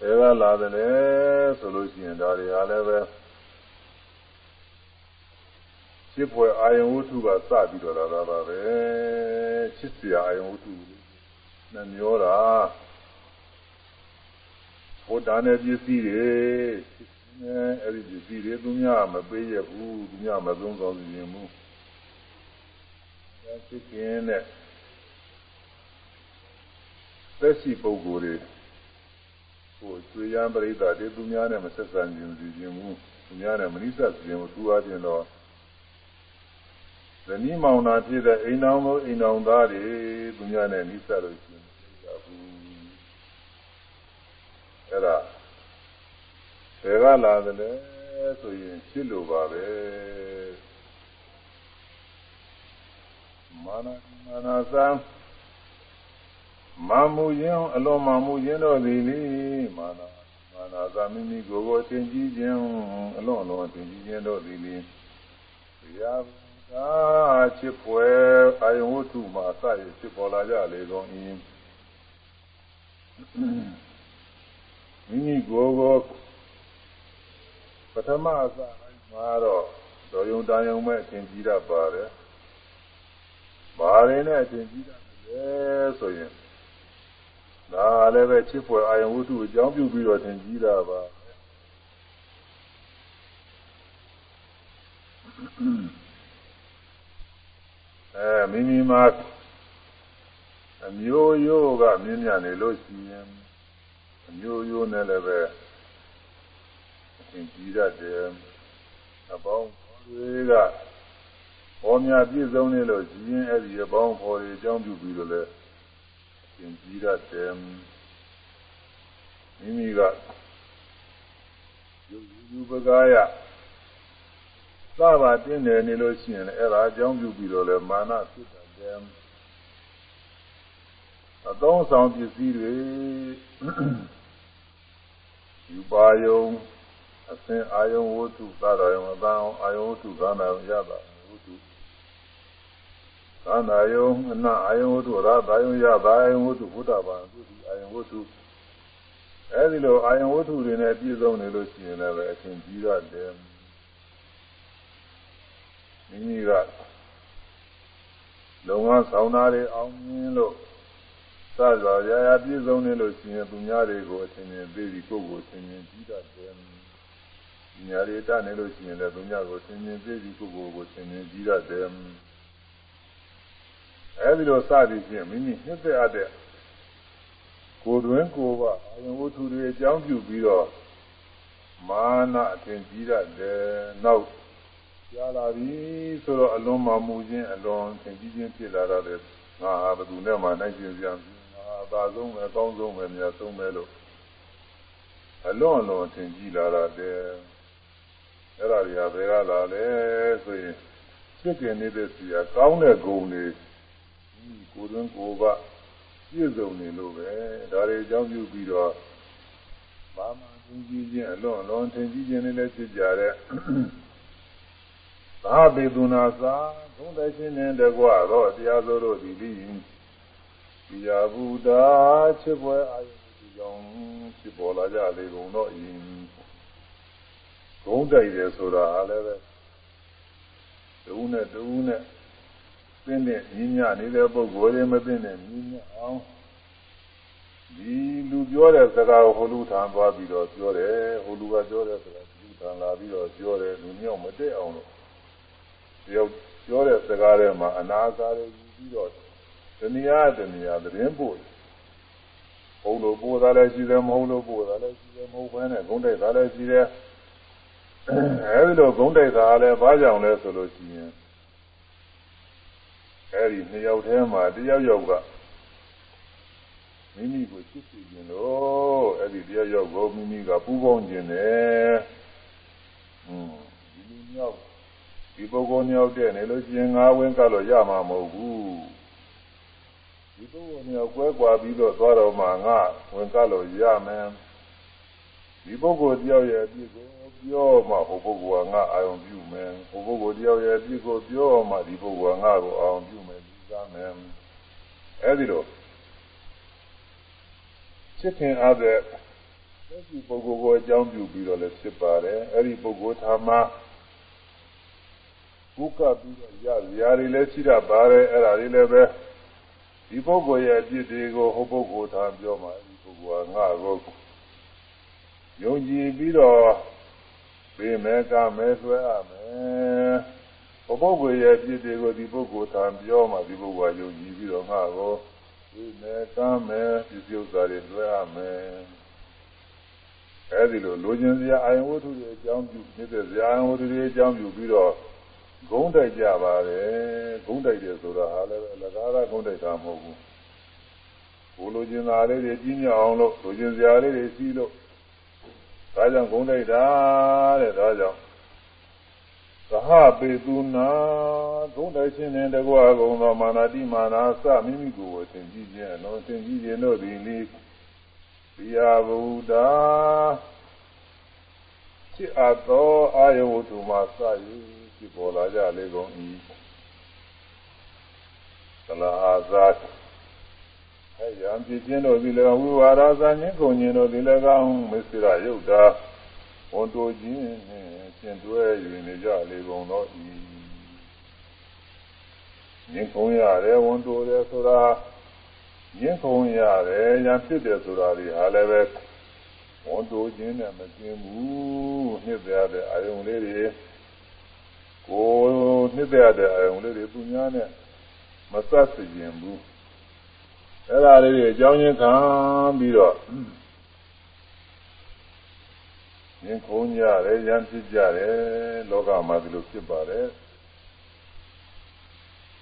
ဘယ်ကလာတယ်လဲဆိုလို့ရှိရင်ဒါတွေဟာလည်းပဲချစ်ဖွယ်အာယုံဝတ္ထုကစပြီးတော့လာတာပါပဲချစ်စရာအာယုံဝတ္ထု နဲ့မျောတာဘုဒ္ဓနဲ့ပစ္စည်းတွေအဲဒီပစ္စည်းတွေသူများမပေးရဘူးသူများမသုံးဆောင်ရင်ဘူးဒါသိကျင်တဲ့သက်ရှိပုဂ္ဂိုလ်တွေဟိုကျွေရန်ပရိသတ်တွေသူများနဲ့မဆက်ဆံခြင်းစီခြင်းဘူးသူများနဲ့မနိစ္စခြင်းဘူးသူအားဖြင့်တော့ ဇနီးမောင်နှံဖြစ်တဲ့အိမ်တော်မို့အိမ်တော်သားတွေသူများနဲ့နိစ္စလို့ရှိရင်အဲ့ဒါဘယ်ကလာသလဲဆိုရင်ဖြစ်လို့ပါပဲမာနမာနသံမာမှုရင်အလွန်မာမှုရင်တို့သည်လေမာနမာနသမိမိကိုယ်ကိုသင်ကြည်ခြင်းအလွန်အလွန်သင်ကြည်ခြင်းတို့သည်လေတရား သာချစ်ပွဲအာယဝတ္ထုမှာအစရဖြစ်ပေါ်လာကြလေကုန်၏မိမိကိုယ်ကိုပထမအစမှာတော့တော်ယုံတန်ယုံမဲ့အထင်ကြီးတတ်ပါတယ်။ဘာရင်းနဲ့အထင်ကြီးတတ်လဲဆိုရင်ဒါလည်းပဲချစ်ဖွယ်အာယဝတ္ထုအကြောင်းပြုပြီးတော့ထင်ကြီးတာပါ အဲမိမိမှာအမျိုးရိုးကမြင့်မြတ်နေလို့ရှိရင်အမျိုးရိုးနဲ့လည်းပဲအရှင်ကြီးရတယ်အပေါင်းတွေကဟောများပြည့်စုံနေလို့ကြီးရင်အဲ့ဒီအပေါင်းဖော်တွေအကြောင်းပြုပြီးတော့လည်းအရှင်ကြီးရတယ်မိမိကယူပကားယ သဘာတင်းတယ်နေလို့ရှိရင်လည်းအဲ့ဒါအကြောင်းပြုပြီးတော့လည်းမာနဖြစ်တယ်အသုံးဆောင်ပစ္စည်းတွေယူပါယုံအစင်အာယုံဝတ္ထုသာတော်ယုံအပန်းအာယုံဝတ္ထုသာနာရတာဝတ္ထုသာနာယုံအနအာယုံဝတ္ထုရာသာယုံရတာအာယုံဝတ္ထုဘုဒ္ဓဘာသာသူဒီအာယုံဝတ္ထုအဲဒီလိုအာယုံဝတ္ထုတွေနဲ့ပြည့်စုံနေလို့ရှိရင်လည်းအရှင်ကြီးရတယ် မိမိကလုံငန်းဆောင်သားတွေအောင်မြင်လို့စသာရာရာပြည့်စုံနေလို့ရှိရင်သူများတွေကိုအချင်းချင်းသိပြီးကိုယ့်ကိုအချင်းချင်းကြီးတတ်တယ်။ညာရီတနေလို့ရှိရင်လည်းသူများကိုအချင်းချင်းသိပြီးကိုယ့်ကိုယ်ကိုအချင်းချင်းကြီးတတ်တယ်။အဲဒီလိုစသည်ဖြင့်မိမိနှစ်သက်အပ်တဲ့ကိုယ်တွင်ကိုယ်ကအာယုံဝတ္ထုတွေအကြောင်းပြုပြီးတော့မာနအထင်ကြီးတတ်တယ်။နောက် ကြားလာပြီဆိုတော့အလွန်မှမူခြင်းအလွန်သင်ကြီးခြင်းဖြစ်လာတော့ငါဟာဘယ်သူနဲ့မှနိုင်ကျင်ပြန်ငါအသာဆုံးပဲအကောင်းဆုံးပဲမြတ်ဆုံးပဲလို့အလွန်အလွန်သင်ကြီးလာတဲ့အဲ့ဒါတွေကဘယ်ကလာလဲဆိုရင်ဖြစ်ကျင်နေတဲ့စီကကောင်းတဲ့ဂုဏ်တွေကိုယ်တွင်ကိုယ်ကပြည့်စုံနေလို့ပဲဒါတွေအကြောင်းပြုပြီးတော့ဘာမှသင်ကြီးခြင်းအလွန်အလွန်သင်ကြီးခြင်းနဲ့လည်းဖြစ်ကြတဲ့ သာဘေသူနာသာသုံးသက်ခြင်းနဲ့တကွတော့တရားစိုးတို့ဒီလိဒီယာဘုဒ္ဓချစ်ပွဲအာယုဒီကြောင့်ဖြစ်ပေါ်လာကြလေကုန်တော့ဤဂုံးတိုက်တယ်ဆိုတာလည်းပဲတူနဲ့တူနဲ့ပြင်းတဲ့ညီညနေတဲ့ပုဂ္ဂိုလ်တွေမပြင်းတဲ့ညီညအောင်ဒီလူပြောတဲ့စကားကိုဟိုလူထံသွားပြီးတော့ပြောတယ်ဟိုလူကပြောတဲ့စကားလူထံလာပြီးတော့ပြောတယ်လူမျိုးမတည့်အောင်လို့ တယောက်ပြောတဲ့စကားထဲမှာအနာစာတွေယူပြီးတော့တဏှာတဏှာသတင်းပို့ဟုတ်လို့ပို့တာလည်းရှိတယ်မဟုတ်လို့ပို့တာလည်းရှိတယ်မဟုတ်ဘဲနဲ့ဂုံးတိုက်တာလည်းရှိတယ်အဲဒီလိုဂုံးတိုက်တာလည်းဘာကြောင့်လဲဆိုလို့ရှိရင်အဲဒီနှစ်ယောက်ထဲမှာတယောက်ယောက်ကမိမိကိုချစ်စီခြင်းလို့အဲဒီတယောက်ယောက်ကိုမိမိကပူပေါင်းခြင်းနဲ့ဟွန်းဒီလူမျိုး ဒီပုဂ္ဂိုလ်မြောက်တဲ့နေလို့ရှိရင်ငါဝင်ကလို့ရမှာမဟုတ်ဘူးဒီပုဂ္ဂိုလ်မြောက်ကွဲကွာပြီးတော့သွားတော့မှငါဝင်ကလို့ရမယ်ဒီပုဂ္ဂိုလ်တယောက်ရဲ့အပြစ်ကိုပြောမှဟိုပုဂ္ဂိုလ်ကငါအာရုံပြုမယ်ဟိုပုဂ္ဂိုလ်တယောက်ရဲ့အပြစ်ကိုပြောမှဒီပုဂ္ဂိုလ်ကငါကိုအာရုံပြုမယ်ဒီသားမယ်အဲဒီလိုချစ်ခင်အားဖြင့်ဒီပုဂ္ဂိုလ်ကိုအကြောင်းပြုပြီးတော့လည်းဖြစ်ပါတယ်အဲဒီပုဂ္ဂိုလ်ထာမ ကုကပြီးတော့ရဇာတွေလည်းရှိတတ်ပါတယ်အဲ့ဒါတွေလည်းပဲဒီပုဂ္ဂိုလ်ရဲ့အပြစ်တွေကိုဟိုပုဂ္ဂိုလ်ထားပြောမှဒီပုဂ္ဂိုလ်ကငါကိုယုံကြည်ပြီးတော့ပေးမယ်ကမယ်ဆွဲရမယ်ဟိုပုဂ္ဂိုလ်ရဲ့အပြစ်တွေကိုဒီပုဂ္ဂိုလ်ထားပြောမှဒီပုဂ္ဂိုလ်ကယုံကြည်ပြီးတော့ငါကိုပေးမယ်ကမယ်ဒီပြုဥစ္စာတွေဆွဲရမယ်အဲဒီလိုလူချင်းစရာအာယဝတ္ထုတွေအကြောင်းပြုနေတဲ့စရာအာယဝတ္ထုတွေအကြောင်းပြုပြီးတော့ ဂုံးတိုက်ကြပါတယ်ဂုံးတိုက်တယ်ဆိုတာဟာလည်းအလကားကဂုံးတိုက်တာမဟုတ်ဘူးဘိုးလိုချင်တာလေးတွေကြီးမြအောင်လို့လိုချင်စရာလေးတွေစီးလို့ဒါကြောင့်ဂုံးတိုက်တာတဲ့ဒါကြောင့်သဟပေသူနာဂုံးတိုက်ခြင်းနဲ့တကွာဂုံသောမာနာတိမာနာစမိမိကိုယ်ကိုသင်ကြည့်ခြင်းအလုံးသင်ကြည့်ခြင်းတို့သည်လိပိယဗုဒ္ဓချစ်အပ်သောအာယဝတ္ထုမှာစ၍ဖြ စ်ပေါ်လာကြလေကုန်၏သလာအာဇာအဲရံပြည့်ခြင်းတို့သည်လည်းဝိဝါဒသာညင်းကုန်ခြင်းတို့သည်လည်းကောင်းမစ္စရယုတ်တာဝန်တိုခြင်းနှင့်ရှင်တွဲ၍နေကြလေကုန်သောဤညင်းကုန်ရတယ်ဝန်တိုတယ်ဆိုတာညင်းကုန်ရတယ်ရံဖြစ်တယ်ဆိုတာဒီဟာလည်းပဲဝန်တိုခြင်းနဲ့မကျင်ဘူးနှစ်ပြတဲ့အာယုံလေးတွေ ကိုနှစ်သက်တဲ့အယုံလေးတွေသူများနဲ့မဆက်စင်ဘူးအဲ့ဒါလေးတွေအကြောင်းချင်းခံပြီးတော့ငင်းခုံးကြတယ်ရမ်းဖြစ်ကြတယ်လောကမှာဒီလိုဖြစ်ပါတယ်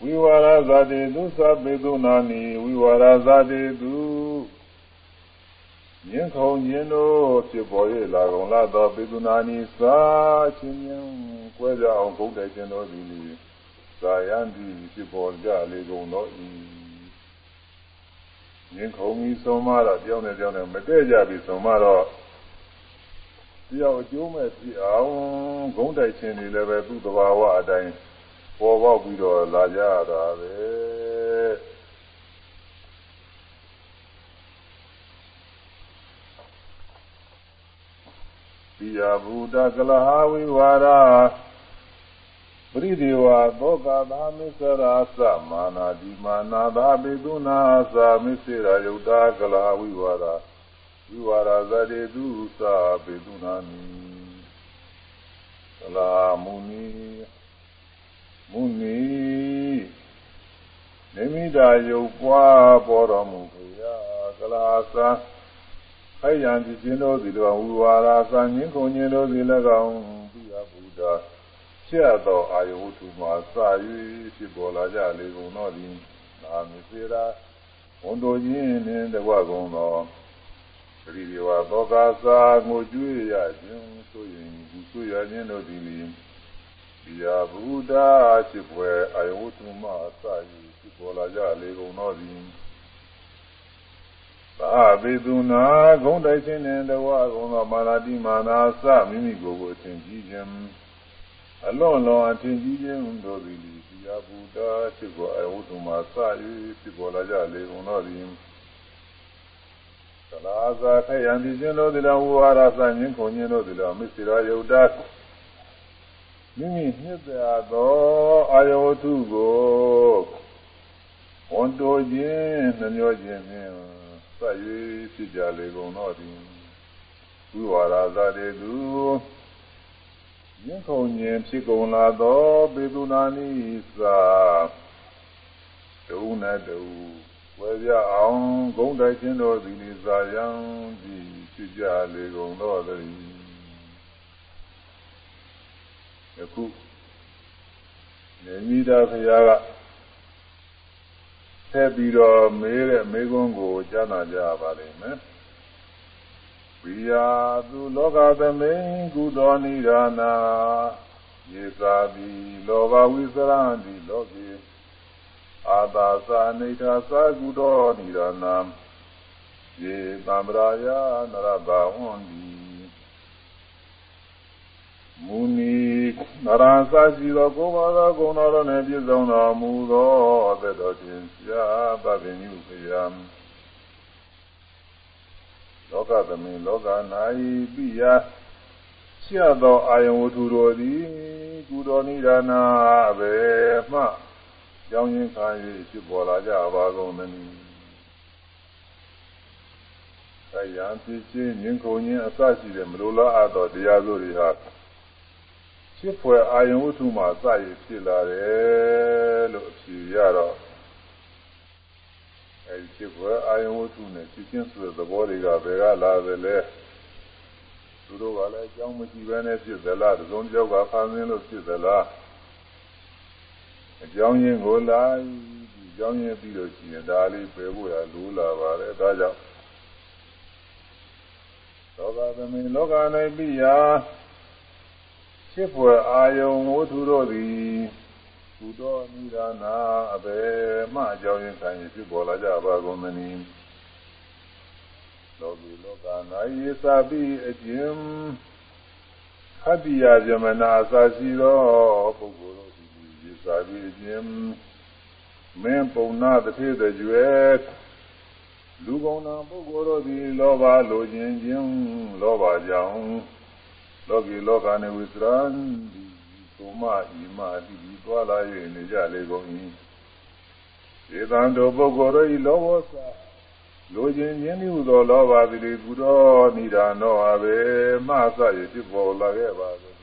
ဝိဝါရဇာတိသူသဗ္ဗေသူနာနိဝိဝါရဇာတိသူ မြင်းခုံခြင်းတို့ဖြစ်ပေါ်၍လာကုန်လာသောပေသူနာနီစာချင်းချင်းကွဲကြအောင်ဂုံးတိုက်ခြင်းတို့သည်သာယံသည်ဖြစ်ပေါ်ကြလေကုန်သောဤမြင်းခုံကြီးဆုံးမတော့ကြောင်းနဲ့ကြောင်းနဲ့မတည့်ကြပြီဆုံးမတော့တယောက်အကျိုးမဲ့ဖြစ်အောင်ဂုံးတိုက်ခြင်းတွေလည်းပဲသူ့တဘာဝအတိုင်းပေါ်ပေါက်ပြီးတော့လာကြတာပဲ ပိယဘူတကလဟဝိဝါရပရိဒေဝသောကသာမစ္ဆရာသမာနာဒီမာနာသာပေတုနာသာမစ္စေရာယုတ်တာကလဟဝိဝါရဝိဝါရဇတေတုသာပေတုနာနိကလာမုနီမုနီနိမိတာယုတ်ပွားပေါ်တော်မူခေယကလာသာ ခိုင်ရန်ကြည်ခြင်းတို့သည်တော်ဝူဝါရာသံငင်းခုန်ခြင်းတို့သည်၎င်းသူရဘုဒ္ဓချက်သောအာယဝတ္ထုမှာစာ၍ဖြစ်ပေါ်လာကြလေကုန်သောသည်နာမည်စေရာဝန်တို့ခြင်းနှင့်တကွကုန်သောပရိဒီဝသောကာစာငိုကြွေးရခြင်းဆိုရင်ဒီဆိုရခြင်းတို့သည်ဒီယာဘုဒ္ဓဖြစ်ပွဲအာယဝတ္ထုမှာစာ၍ဖြစ်ပေါ်လာကြလေကုန်သောသည် သာဝေသူနာဂုံတိုက်ခြင်းနဲ့တဝါကုံသောမာနာတိမာနာစမိမိကိုယ်ကိုအထင်ကြီးခြင်းအလွန်လွန်အထင်ကြီးခြင်းတို့သည်ဒီယဘုဒ္ဓဖြစ်ပေါ်အဝတ္ထုမှာစ၍ဖြစ်ပေါ်လာကြလေကုန်သောသည်သလာသာထယံဒီခြင်းတို့သည်လည်းဝါရသခြင်းခုံခြင်းတို့သည်လည်းမစ္စေရယုတ်တမိမိနှစ်သက်သောအာယဝတ္ထုကိုဝန်တိုခြင်းနှမျောခြင်းဖြင့် စ၍ဖြစ်ကြလေကုန်တော့သည်ဝိဝါဒသာတေသူယင်းခုံခြင်းဖြစ်ကုန်လာသောပေသူနာနိသာဒုနဲ့ဒုဝဲပြအောင်ဂုံးတိုက်ခြင်းတို့သည်နိသာယံသည်ဖြစ်ကြလေကုန်တော့သည်ယခုနေမိတာဖရာက ဆက်ပြီးတော့မေးတဲ့မေးခွန်းကိုကြားနာကြပါလိမ့်မယ်။ဝိယာသူလောကသမိန်ကုသောနိဒာနာယေသာတိလောဘဝိသရံတိလောကေအာသာသာနေသာသာကုသောနိဒာနာယေသံဗရာယနရဘာဝန္တိ မူနီနရန်စာရှိသောကိုယ်ပါသောဂုဏ်တော်နှင့်ပြည့်စုံတော်မူသောအသက်တော်ရှင်ရှားသဗ္ဗညုခယံလောကသမင်လောက၌ပိယရှိသောအာယဝတ္ထုတော်သည်ကုတော်နိဒာနာပဲမှကြောင်းရင်းခံ၍ဖြစ်ပေါ်လာကြပါကုန်သနည်း။အဲရန်ဖြစ်ခြင်းဉာဏ်ခုံခြင်းအစရှိတဲ့မလိုလားအပ်သောတရားစိုးတွေဟာ ဖြစ်ဖွယ်အာယုံဝတ္ထုမှာစရည်ဖြစ်လာတယ်လို့အဖြေရတော့အဲဒီဖြစ်ဖွယ်အာယုံဝတ္ထုနဲ့ဖြစ်ချင်းဆိုတဲ့သဘောတွေကဘယ်ကလာသလဲသူတို့ကလည်းအကြောင်းမရှိဘဲနဲ့ဖြစ်သလားသုံးကြောက်ကဖန်ဆင်းလို့ဖြစ်သလားအကြောင်းရင်းကိုလိုက်ဒီအကြောင်းရင်းပြီးလို့ရှိရင်ဒါလေးပယ်ဖို့ရလိုးလာပါတယ်ဒါကြောင့်လောကသမင်လောက၌ပြီးရာ ဖြစ်ဖွယ်အာယုံဝတ္ထုတို့သည်ကုသောနိဒာနာအဘေမှအကြောင်းရင်းဆိုင်ဖြစ်ပေါ်လာကြပါကုန်သနည်းလောကီလောကနာယေသပိအကျဉ်ခတ္တိယဇမနာအစာရှိသောပုဂ္ဂိုလ်တို့သည်ယေသပိအကျဉ်မင်းပုံနာတစ်ထေတကြွယ်လူကောင်းနာပုဂ္ဂိုလ်တို့သည်လောဘလိုခြင်းခြင်းလောဘကြောင့် လောကီလောကနေဝိသရံသုမဤမတိဒီသွားလာ၍နေကြလေကုန်၏ဧတံတို့ပုဂ္ဂိုလ်တို့ဤလောဘောစာလိုခြင်းမြင်းမှုသောလောဘသည်ကုတော်နိဒာနောအဘေမဆရဖြစ်ပေါ်လာခဲ့ပါသည်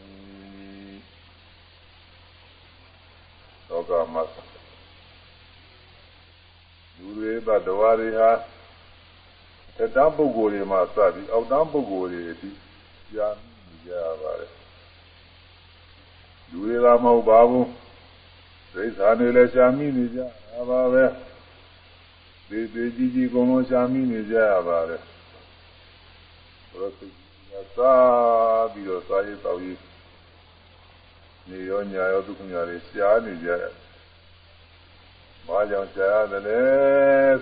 လောကမှာလူတွေသတ္တဝါတွေဟာတတပုဂ္ဂိုလ်တွေမှာစပြီးအောက်တန်းပုဂ္ဂိုလ်တွေအထိကြာ ကြရပါတယ်လူတွေကမဟုတ်ပါဘူးဒိဋ္ဌာတွေလည်းရှားမိနေကြတာပါပဲသေသေးကြီးကြီးကုန်လုံးရှားမိနေကြရပါတယ်တော့စိတ်စားပြီးတော့စားရည်တော့ရည်နေရောညာရောဒုက္ခညာတွေရှားနေကြတယ်။ဘာကြောင့်ရှားရတယ်လဲ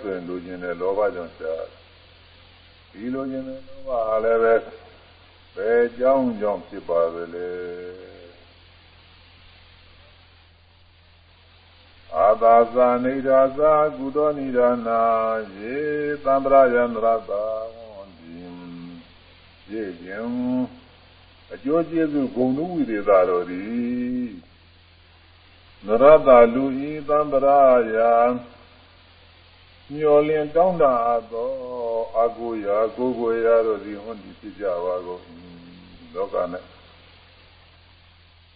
ဆိုရင်လူချင်းတဲ့လောဘကြောင့်ရှားဒီလူချင်းတဲ့လောဘအားလည်းပဲ ဘယ်ကြောင့်ကြောင့်ဖြစ်ပါသလဲအာသာသနိဒာသာကုသောနိဒာနာယေသံ္ပရာယန္တရတာဝန္တိယေခြင်းအကျိုးကျေးဇူးဂုဏ်ဝိသေသတော်သည်နရတလူဤသံ္ပရာယမျောလင်တောင်းတသောအကုရာကိုကိုရာတို့သည်ဟွန်ဒီဖြစ်ကြပါကုန် လောကနဲ့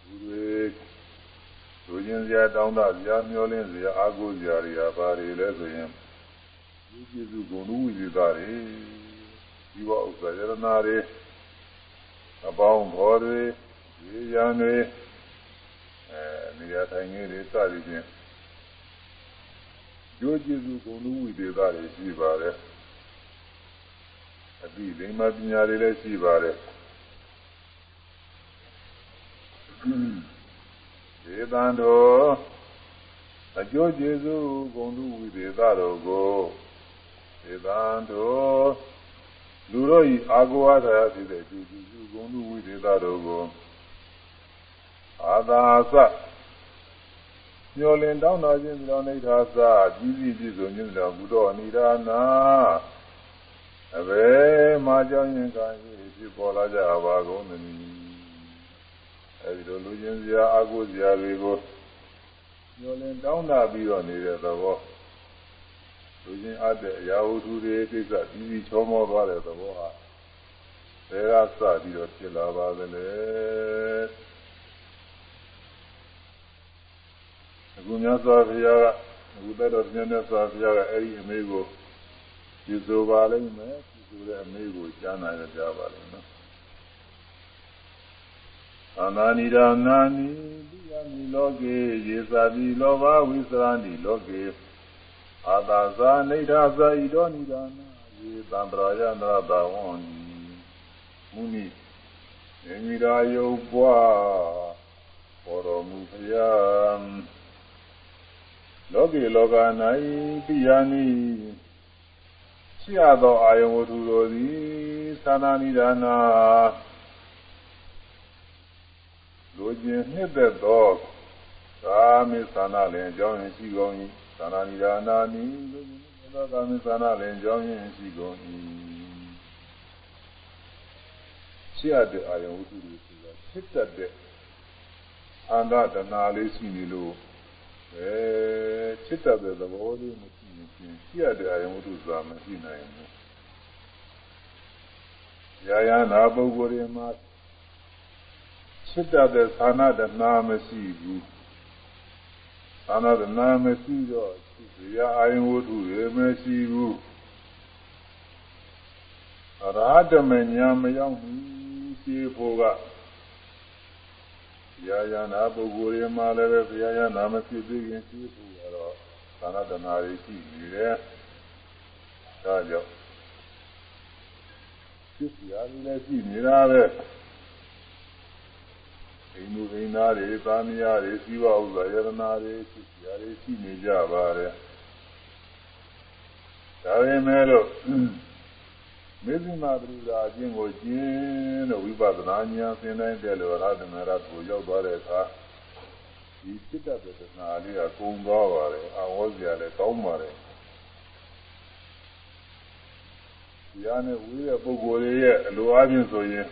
လူတွေလူချင်းစရာတောင်းတစရာမျောလင်းစရာအာကိုစရာတွေကဘာတွေလဲဆိုရင်ဒီကျေစုဂုဏ်ဝိသေသတွေဒီဘဥစ္စာယရနာတွေအပေါင်းဘောတွေရေရန်တွေအဲနေရာထိုင်ငယ်တွေစသည်ဖြင့်ကျိုးကျေစုဂုဏ်ဝိသေသတွေရှိပါတယ်အပြီးလိမ္မာပညာတွေလည်းရှိပါတယ် ဒေသံတော်အကျိုးကျေးဇူးဂုဏ်သူဝိသေသတော်ကိုဒေသံတော်လူတို့ဤအာဂဝါဒရာဖြစ်တဲ့ကျိုးကျေးဇူးဂုဏ်သူဝိသေသတော်ကိုအာသာသညောလင်တောင်းတော်ခြင်းတော်နေသာသာကြီးကြီးပြည့်စုံခြင်းတော်ဘုတော်နိဒာနာအဘယ်မှာကြောင်းရင်ကံဖြစ်ပေါ်လာကြပါကုန်သနည်း အဲဒီလိုလူချင်းစရာအကုစရာတွေကိုညှို့လင်းတောင်းတာပြီးတော့နေတဲ့သဘောလူချင်းအပ်တဲ့အရာဝတ္ထုတွေကိစ္စပြီးပြီးချောမောသွားတဲ့သဘောဟာဘယ်ကစပြီးတော့ဖြစ်လာပါသလဲအခုမြတ်စွာဘုရားကအခုတတော်မြတ်စွာဘုရားကအဲ့ဒီအမေကိုပြုဆိုပါလိမ့်မယ်ပြုဆိုတဲ့အမေကိုကြားနာရကြပါလိမ့်မယ် သန္တာနိဒာနာနိပိယမိလောကေယေသာတိလောဘဝိသရဏိလောကေအာသာဇာနေဒာဇာဣတောနိဒာနာယေသံပရာယနာဘဝံမုနိေမိရာယုတ်ပွားပေါ်တော်မူဖျားလောကေလောက၌ပိယနိရှိရသောအာယဝတ္ထုတို့သည်သာနာနိဒာနာ လိုခြင်းနှစ်သက်သောကာမိသနာလင်အကြောင်းရင်းရှိကုန်၏သနာနိဒာနာနိလိုခြင်းနှစ်သက်သောကာမိသနာလင်အကြောင်းရင်းရှိကုန်၏ရှိရတဲ့အာယဝတ္ထုတွေဆိုတာဖြစ်တတ်တဲ့အာန္တတနာလေးရှိနေလို့အဲဖြစ်တတ်တဲ့သဘောလေးမရှိရင်ရှိရတဲ့အာယဝတ္ထုဆိုတာမရှိနိုင်ဘူး။ရာယနာပုဂ္ဂိုလ်တွေမှာ စိတ်တတဲ့သာနာတနာမရှိဘူးသာနာတနာမရှိတော့ဒီရအာယဝတ္ထုတွေမရှိဘူးအရာဓမညာမရောက်ဘူးရှိဖို့ကရာယနာပုဂ္ဂိုလ်တွေမှာလည်းပဲဘုရားရနာမရှိသေးခင်ရှိဖို့ကတော့သာနာတနာတွေရှိနေတယ်ဒါကြောင့်ဖြစ်စရာလည်းရှိနေတာပဲ အိမ်လူအိမ်သားတွေသာမယာတွေစီဝဥစ္စာယရနာတွေဖြစ်စရာတွေရှိနေကြပါတယ်ဒါပေမဲ့လို့မေဇိမာပရိဒါအချင်းကိုကျင်းလို့ဝိပဿနာဉာဏ်သင်တိုင်းတဲ့လို့ရဟတမေရကိုရောက်သွားတဲ့အခါဒီစိတ္တပဒနာလေးကကုံသွားပါတယ်အဝေါ်စရာလည်းကောင်းပါတယ်ဒီအားနဲ့ဝိရပုဂ္ဂိုလ်ရဲ့အလိုအားဖြင့်ဆိုရင်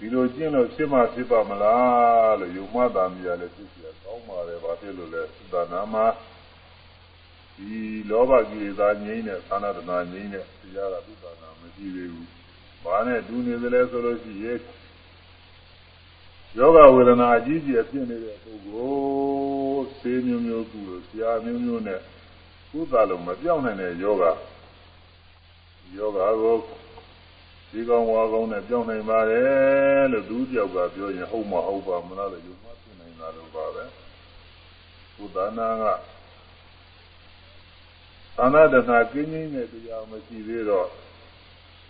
ဒီလိုကျင့်လို့ဖြစ်မှဖြစ်ပါမလားလို့ယုံမှသာမြည်ရလဲဖြစ်စီကောင်းပါတယ်ဘာဖြစ်လို့လဲသုဒ္ဓနာမှာဒီလောဘကိလေသာငြိမ်းတဲ့သာနာတနာငြိမ်းတဲ့တရားကသုဒ္ဓနာမရှိသေးဘူးဘာနဲ့ဒူနေသလဲဆိုလို့ရှိရင်ယောဂဝေဒနာအကြီးကြီးဖြစ်နေတဲ့ပုဂ္ဂိုလ်ဆေးမျိုးမျိုးကုလို့ဆရာမျိုးမျိုးနဲ့ကုသလို့မပြောင်းနိုင်တဲ့ယောဂယောဂကို ဒီကောင်ဝါကောင်နဲ့ပြောင်းနိုင်ပါတယ်လို့သူတယောက်ကပြောရင်ဟုတ်မဟုတ်ပါမလားလို့ယူမှသိနိုင်တာတော့ပါပဲကုသနာကသာနာတနာကင်းကြီးနဲ့တရားမရှိသေးတော့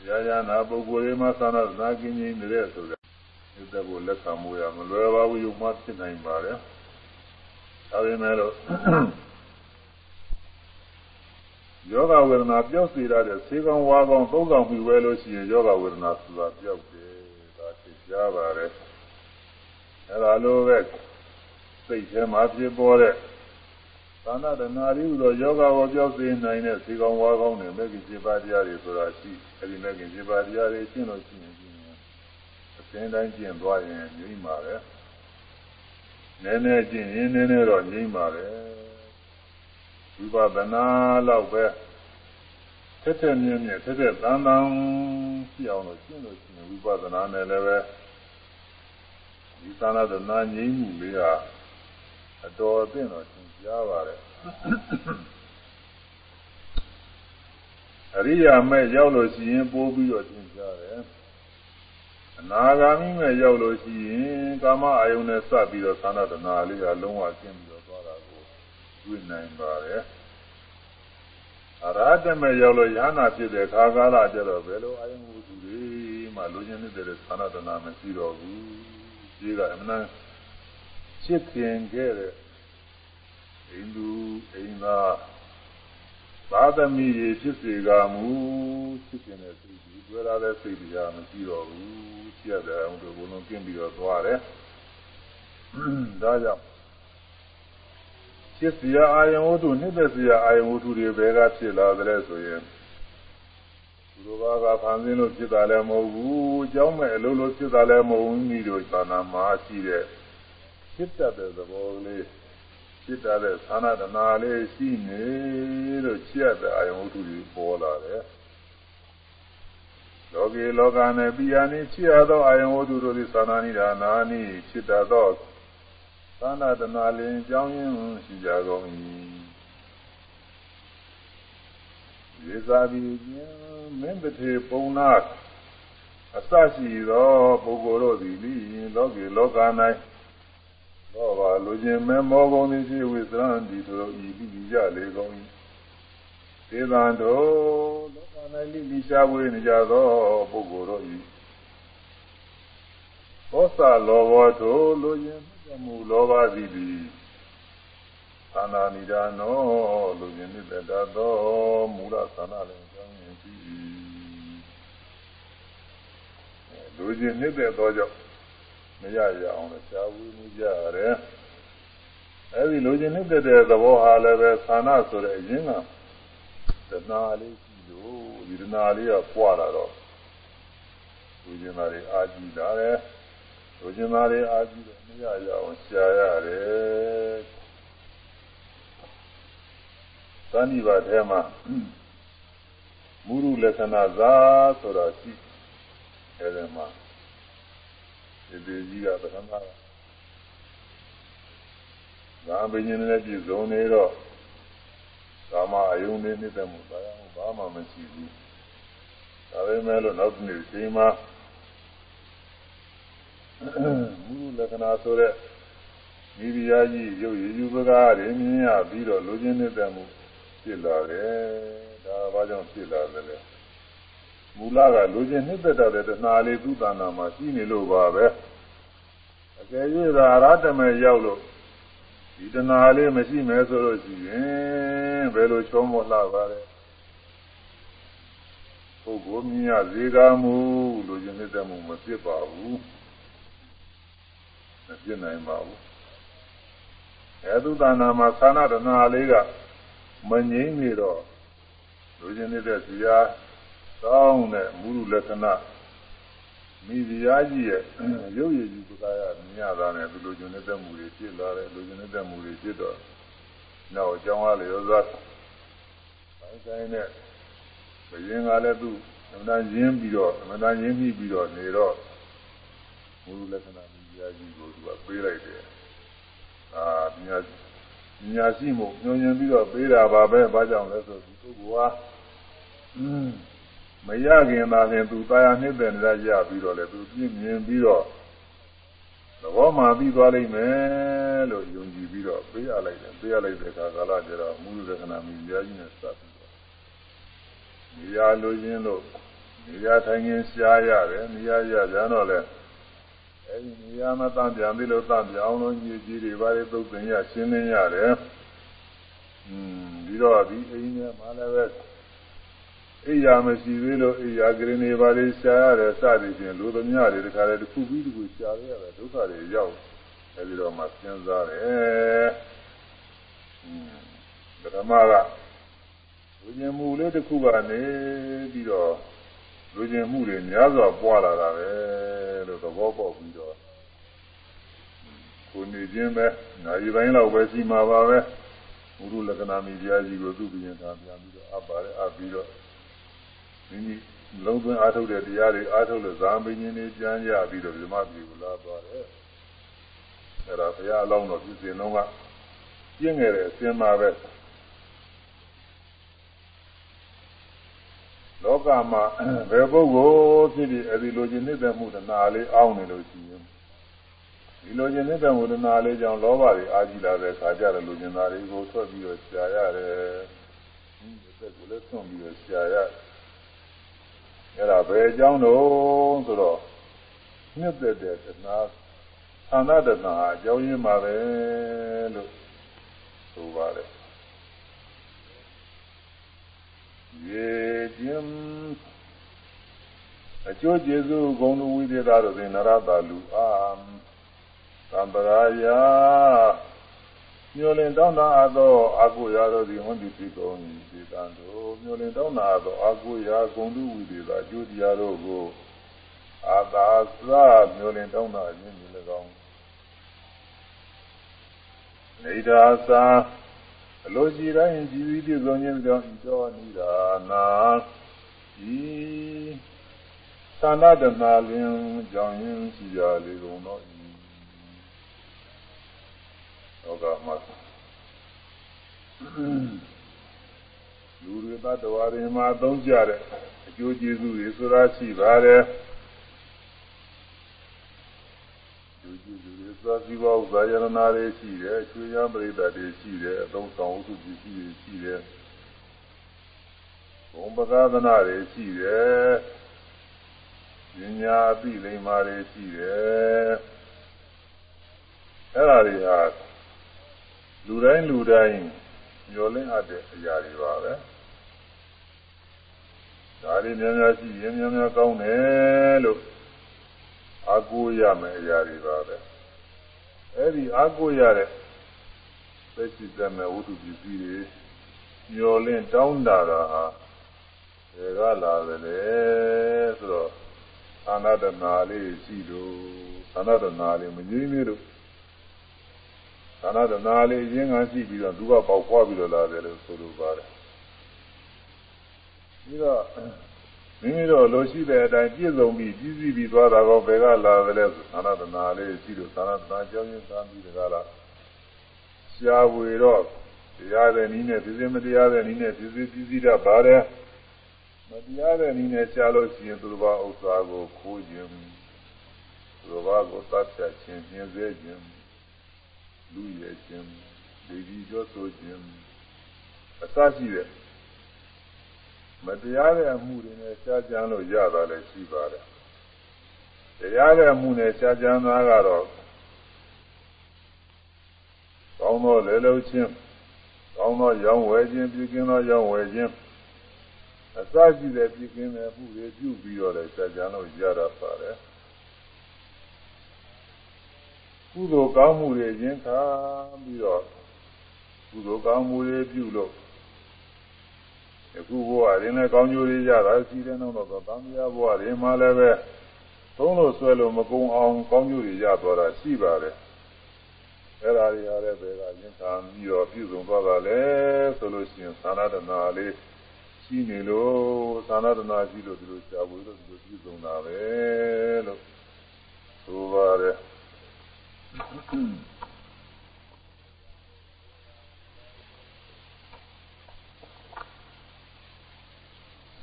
ရာဇာနာပုဂ္ဂိုလ်တွေမှာသာနာသာကင်းကြီးနေတဲ့ဆိုတဲ့ဒီတက်ကိုလက်ခံမှုရမလွယ်ပါဘူးယုံမှဖြစ်နိုင်ပါတယ်ဒါပေမဲ့လို့ ယောဂဝေဒနာပျောက်စေရတဲ့ဆေးကောင်းဝါကောင်းသုံးဆောင်ပြီးဝဲလို့ရှိရင်ယောဂဝေဒနာဆိုတာပျောက်တယ်ဒါသိကြပါတယ်အဲဒါလိုပဲစိတ်ထဲမှာဖြစ်ပေါ်တဲ့သာနာတနာရီဟူသောယောဂကိုပျောက်စေနိုင်တဲ့ဆေးကောင်းဝါကောင်းနဲ့မဂ္ဂင်7ပါးတရားတွေဆိုတာရှိအဲဒီမဂ္ဂင်7ပါးတရားတွေရှင်းလို့ရှိရင်ရှင်းရင်အစဉ်တိုင်းကျင့်သွားရင်ငြိမ့်ပါပဲနည်းနည်းကျင့်ရင်နည်းနည်းတော့ငြိမ့်ပါပဲ ဝိပဿနာလောက်ပဲထက်ထက်မြင့်မြင့်ထက်ထက်တန်တန်ရှိအောင်လို့ရှင်းလို့ရှိရင်ဝိပဿနာနဲ့လည်းပဲဒီသာနာတနာငြိမ့်မှုလေးဟာအတော်အသင့်တော့သင်ကြားပါတယ်အရိယာမဲ့ရောက်လို့ရှိရင်ပိုးပြီးတော့သင်ကြားတယ်အနာဂါမိမဲ့ရောက်လို့ရှိရင်ကာမအာယုန်နဲ့စပ်ပြီးတော့သာနာတနာလေးကလုံးဝကျင်းပြီးတော့သွားတာကို တွေ့နိုင်ပါတယ်အရဟတမဲ့ရောက်လို့ယ ahanan ဖြစ်တဲ့ခါကာလကျတော့ဘယ်လိုအာယုန်ဝတ္ထုတွေမှလူချင်းနေတဲ့သာနာတနာမရှိတော့ဘူးဒီကအမှန်ချစ်ခင်ခဲ့တဲ့အိန္ဒူအိန္ဒာသာသမီတွေဖြစ်စေကမူချစ်ခင်တဲ့စိတ်ကြီးတွေ့ရတဲ့စိတ်ကြီးမရှိတော့ဘူးချစ်ရတဲ့အောင်တို့ဘုံလုံးကျင်းပြီးတော့သွားတယ်ဒါကြောင့် ချစ်စရာအာယုံဝတ္ထုနှစ်သက်စရာအာယုံဝတ္ထုတွေဘယ်ကဖြစ်လာသလဲဆိုရင်သူတို့ဘာကဖန်ဆင်းလို့ဖြစ်တာလည်းမဟုတ်ဘူးအကြောင်းမဲ့အလုံးလို့ဖြစ်တာလည်းမဟုတ်ဘူးမိတို့သာနာမှာရှိတဲ့ဖြစ်တတ်တဲ့သဘောလေးဖြစ်တတ်တဲ့သာနာတနာလေးရှိနေလို့ချစ်တဲ့အာယုံဝတ္ထုတွေပေါ်လာတယ်လောကေလောကနဲ့ပိယာနိချစ်ရသောအာယုံဝတ္ထုတို့သည်သာနာနိဒာနာနိချစ်တတ်သော သာနာတနာလင်ကြောင်းရင်းရှိကြကုန်၏ရေသာပြီးခြင်းမင်းတထေပုံနာအစရှိသောပုဂ္ဂိုလ်တို့သည်လိလောကေလောက၌သောပါလူချင်းမဲမောကုန်သည်ဖြစ်ဝိသရံဒီတို့ဤလိကြလေကုန်၏သေတံတို့လောက၌လိလိရှားဝေနေကြသောပုဂ္ဂိုလ်တို့၏သောစာလောဘောတို့လူချင်း မူလောဘသည်သည်သာနာနိဒာနောလူချင်းနှစ်သက်သောမူလသာနာလည်းကြောင်းရင်ရှိလူချင်းနှစ်သက်သောကြောင့်မရရအောင်လည်းရှားဝေးမှုကြရတယ်အဲဒီလူချင်းနှစ်သက်တဲ့သဘောဟာလည်းပဲသာနာဆိုတဲ့အရင်းကတဏှာလေးရှိလို့ဒီတဏှာလေးကပွားလာတော့လူချင်းသားတွေအာကြည့်လာတယ် လူချင်းသားတွေအာကြည့်တယ်မရရအောင်ရှားရတယ်သဏိပါထဲမှာမူရုလက္ခဏာသာဆိုတာရှိအဲဒီမှာဒီဒီကြီးကပထမကသာဘိညာဉ်နဲ့ပြည့်စုံနေတော့ကာမအယုန်နေနေတဲ့မှုဘာဘာမှမရှိဘူးဒါပေမဲ့လို့နောက်တစ်နေ့ချိန်မှာ မူလက္ခဏာဆိုတဲ့မိဖုရားကြီးရုပ်ရည်ယူပကားတွေမြင်ရပြီးတော့လူချင်းနေတဲ့မှုဖြစ်လာတယ်ဒါဘာကြောင့်ဖြစ်လာလဲလဲမူလကလူချင်းနှစ်သက်တဲ့တဏှာလေးသူ့တဏ္ဍာမှာရှိနေလို့ပါပဲအကယ်၍သာအရဟတမေရောက်လို့ဒီတဏှာလေးမရှိမဲဆိုလို့ရှိရင်ဘယ်လိုချောမောလှပါလဲပုဂ္ဂိုလ်မြင်ရဇေကာမှုလူချင်းနေတဲ့မှုမဖြစ်ပါဘူး မဖြစ်နိုင်ပါဘူးအဲသူတဏ္ဍာမှာသာနာတဏှာလေးကမငြိမ့်နေတော့လူချင်းနေတဲ့ဇီယာကောင်းတဲ့မူရုလက္ခဏာမိဇီယာကြီးရဲ့ရုပ်ရည်ကြီးပကားရမြင်ရတာနဲ့သူလူချင်းနေတဲ့မူတွေဖြစ်လာတယ်လူချင်းနေတဲ့မူတွေဖြစ်တော့နောက်အကြောင်းအားလျော်စွာပိုင်းဆိုင်နဲ့ဘယင်ကလည်းသူအမှန်တန်ရင်းပြီးတော့အမှန်တန်ရင်းပြီးပြီးတော့နေတော့မူရုလက္ခဏာ မိဇီယာကြီးကိုသူကပေးလိုက်တယ်အာပညာညာရှိမှုညွန်ညင်ပြီးတော့ပေးတာပါပဲဘာကြောင့်လဲဆိုဒီပုဂ္ဂိုလ်ဟာอืมမရခင်သာလျှင်သူတာယာနှစ်သက်နေရပြီးတော့လေသူပြင်းမြင်ပြီးတော့သဘောမှပြီးသွားလိမ့်မယ်လို့ယုံကြည်ပြီးတော့ပေးရလိုက်တယ်ပေးရလိုက်တဲ့အခါကာလကျတော့မူလလက္ခဏာမြည်ရကြီးနဲ့စပ်ပြီးတော့မြည်ရလိုခြင်းလို့နေရာထိုင်ရင်ရှားရတယ်နေရာရကြတော့လဲ အဲဒီနေရာမှာတန်ပြန်ပြီးလို့တန်ပြောင်းလို့ညစ်ကြီးတွေဘာတွေသုတ်သင်ရရှင်းလင်းရတယ်อืมပြီးတော့ဒီအိမ်ထဲမှာလည်းပဲအိယာမရှိသေးလို့အိယာကလေးနေပါလေရှားရတယ်စသည်ဖြင့်လူသမ ्या တွေတခါလေတစ်ခုပြီးတစ်ခုရှားရတယ်ဒုက္ခတွေရောက်အဲဒီတော့မှစဉ်းစားတယ်อืมပထမကလူကျင်မှုလေးတစ်ခုကနေပြီးတော့ လူကျင်မှုတွေများစွာပွားလာတာပဲလို့သဘောပေါက်ပြီးတော့ကိုနေခြင်းပဲနိုင်ပိုင်းလောက်ပဲရှိမှာပါပဲဘုရုလက္ခဏာမိပြားကြီးကိုသူ့ပြင်သာပြန်ပြီးတော့အပ်ပါတယ်အပ်ပြီးတော့မိမိလုံးသွင်းအားထုတ်တဲ့တရားတွေအားထုတ်လို့ဇာမင်းကြီးတွေကြမ်းကြပြီးတော့ဓမ္မပြည်ကိုလာသွားတယ်အဲ့ဒါဘုရားအလောင်းတော်ပြည့်စင်တော့ကပြင်းငယ်တဲ့အစင်မှာပဲ ကမှာဘယ်ပုဂ္ဂိုလ်ဖြစ်ဖြစ်အဲဒီလိုချင်နေတဲ့မှုတဏှာလေးအောင်းနေလို့ရှိရင်ဒီလိုချင်နေတဲ့မှုတဏှာလေးကြောင့်လောဘတွေအာကြီးလာတဲ့ခါကြတယ်လူကျင်သားတွေကိုထွက်ပြီးတော့ရှားရတယ်ဒီသက်ကိုလည်းဆွန့်ပြီးတော့ရှားရအဲ့ဒါဘယ်အကြောင်းတော့ဆိုတော့မြတ်တဲ့တဲ့တဏှာဌာနတဏှာအကြောင်းရင်းပါပဲလို့ဆိုပါတယ် ရေခြင်းအကျိုးကျေးဇူးဂုဏ်ဝိသေသတို့သည်နရတာလူအားသံပရာယမျိုးလင်တောင်းတာအသောအကုရာတို့သည်ဟွန်ဒီဖြစ်ကုန်၏ဒီတန်တို့မျိုးလင်တောင်းတာအသောအကုရာဂုဏ်ဝိသေသအကျိုးတရားတို့ကိုအာသာသမျိုးလင်တောင်းတာခြင်းဒီ၎င်းနေဒါသာ အလိုရှိတိုင်းကြည်ပြီးပြည့်စုံခြင်းကြောင့်ဤတော်နိဒာနာဤသာနာတနာလင်ကြောင့်ရင်ရှိရလေကုန်တော့ဤတော့ကမှာလူတွေတ attva တွေမှာသုံးကြတဲ့အကျိုးကျေးဇူးတွေဆိုတာရှိပါတယ် သာသီဝဥစ္စာယရနာတွေရှိတယ်ချွေရပရိသတ်တွေရှိတယ်အသုံးဆောင်ဝတ္ထုပစ္စည်းတွေရှိတယ်ဘုံပကာသနာတွေရှိတယ်ပညာအပိလိမ္မာတွေရှိတယ်အဲ့ဒါတွေဟာလူတိုင်းလူတိုင်းညှော်လင့်အပ်တဲ့အရာတွေပါပဲဒါတွေများများရှိရင်များများကောင်းတယ်လို့အကူရမယ်အရာတွေပါပဲ အဲ့ဒီအားကိုးရတဲ့သိရှိသမဲ့ဝိတုပစ္စည်းတွေညှော်လင့်တောင်းတာဟာဘယ်ကလာတယ်လဲဆိုတော့သာနာတနာလေးရှိလို့သာနာတနာလေးမငြိမ့်သေးလို့သာနာတနာလေးရင်းကရှိပြီးတော့သူကပေါက်ဖွားပြီးတော့လာတယ်လို့ဆိုလိုပါတယ်ပြီးတော့ မိမိတို့လိုရှိတဲ့အတိုင်းပြည့်စုံပြီးကြီးစီးပြီးသွားတာကောဘယ်ကလာသလဲဆိုသာသနာလေးရှိလို့သာသနာကြောင်းရင်းသာပြီးတကားလားရှားဝေတော့တရားတဲ့နည်းနဲ့ပြည့်စုံမတရားတဲ့နည်းနဲ့ပြည့်စုံပြည့်စည်တတ်ပါတယ်မတရားတဲ့နည်းနဲ့ရှားလို့ရှိရင်သူတော်ဘာဥစ္စာကိုခိုးခြင်းသူတော်ဘာကိုတတ်ဖြတ်ခြင်းပြင်းစေခြင်းလူရဲ့ခြင်းဒေဒီကျော်ဆိုခြင်းအစရှိတဲ့ မတရားတဲ့အမှုတွေနဲ့ရှားကြမ်းလို့ရတာလည်းရှိပါတယ်တရားတဲ့အမှုနဲ့ရှားကြမ်းတာကတော့ကောင်းသောလေလုံးချင်းကောင်းသောရောင်းဝယ်ခြင်းပြုကင်းသောရောင်းဝယ်ခြင်းအစရှိတဲ့ပြုကင်းတဲ့မှုတွေပြုပြီးတော့လည်းရှားကြမ်းလို့ရတာပါတယ်ကုသိုလ်ကောင်းမှုတွေရင်ခံပြီးတော့ကုသိုလ်ကောင်းမှုတွေပြုလို့ အခုဘဝရင်းနဲ့ကောင်းကျိုးတွေရတာရှိတယ်နော်တော့သံဃာဘဝတွေမှာလည်းပဲသုံးလို့ဆွဲလို့မကုံအောင်ကောင်းကျိုးတွေရသွားတာရှိပါတယ်အဲ့ဒါတွေအားလည်းပဲကရင်ခံပြီးတော့ပြုစုံသွားတာလေဆိုလို့ရှိရင်သာသနာလေးရှိနေလို့သာသနာရှိလို့ဒီလိုရှားဖို့လို့ဒီလိုပြုစုံတာပဲလို့ဆိုပါတယ်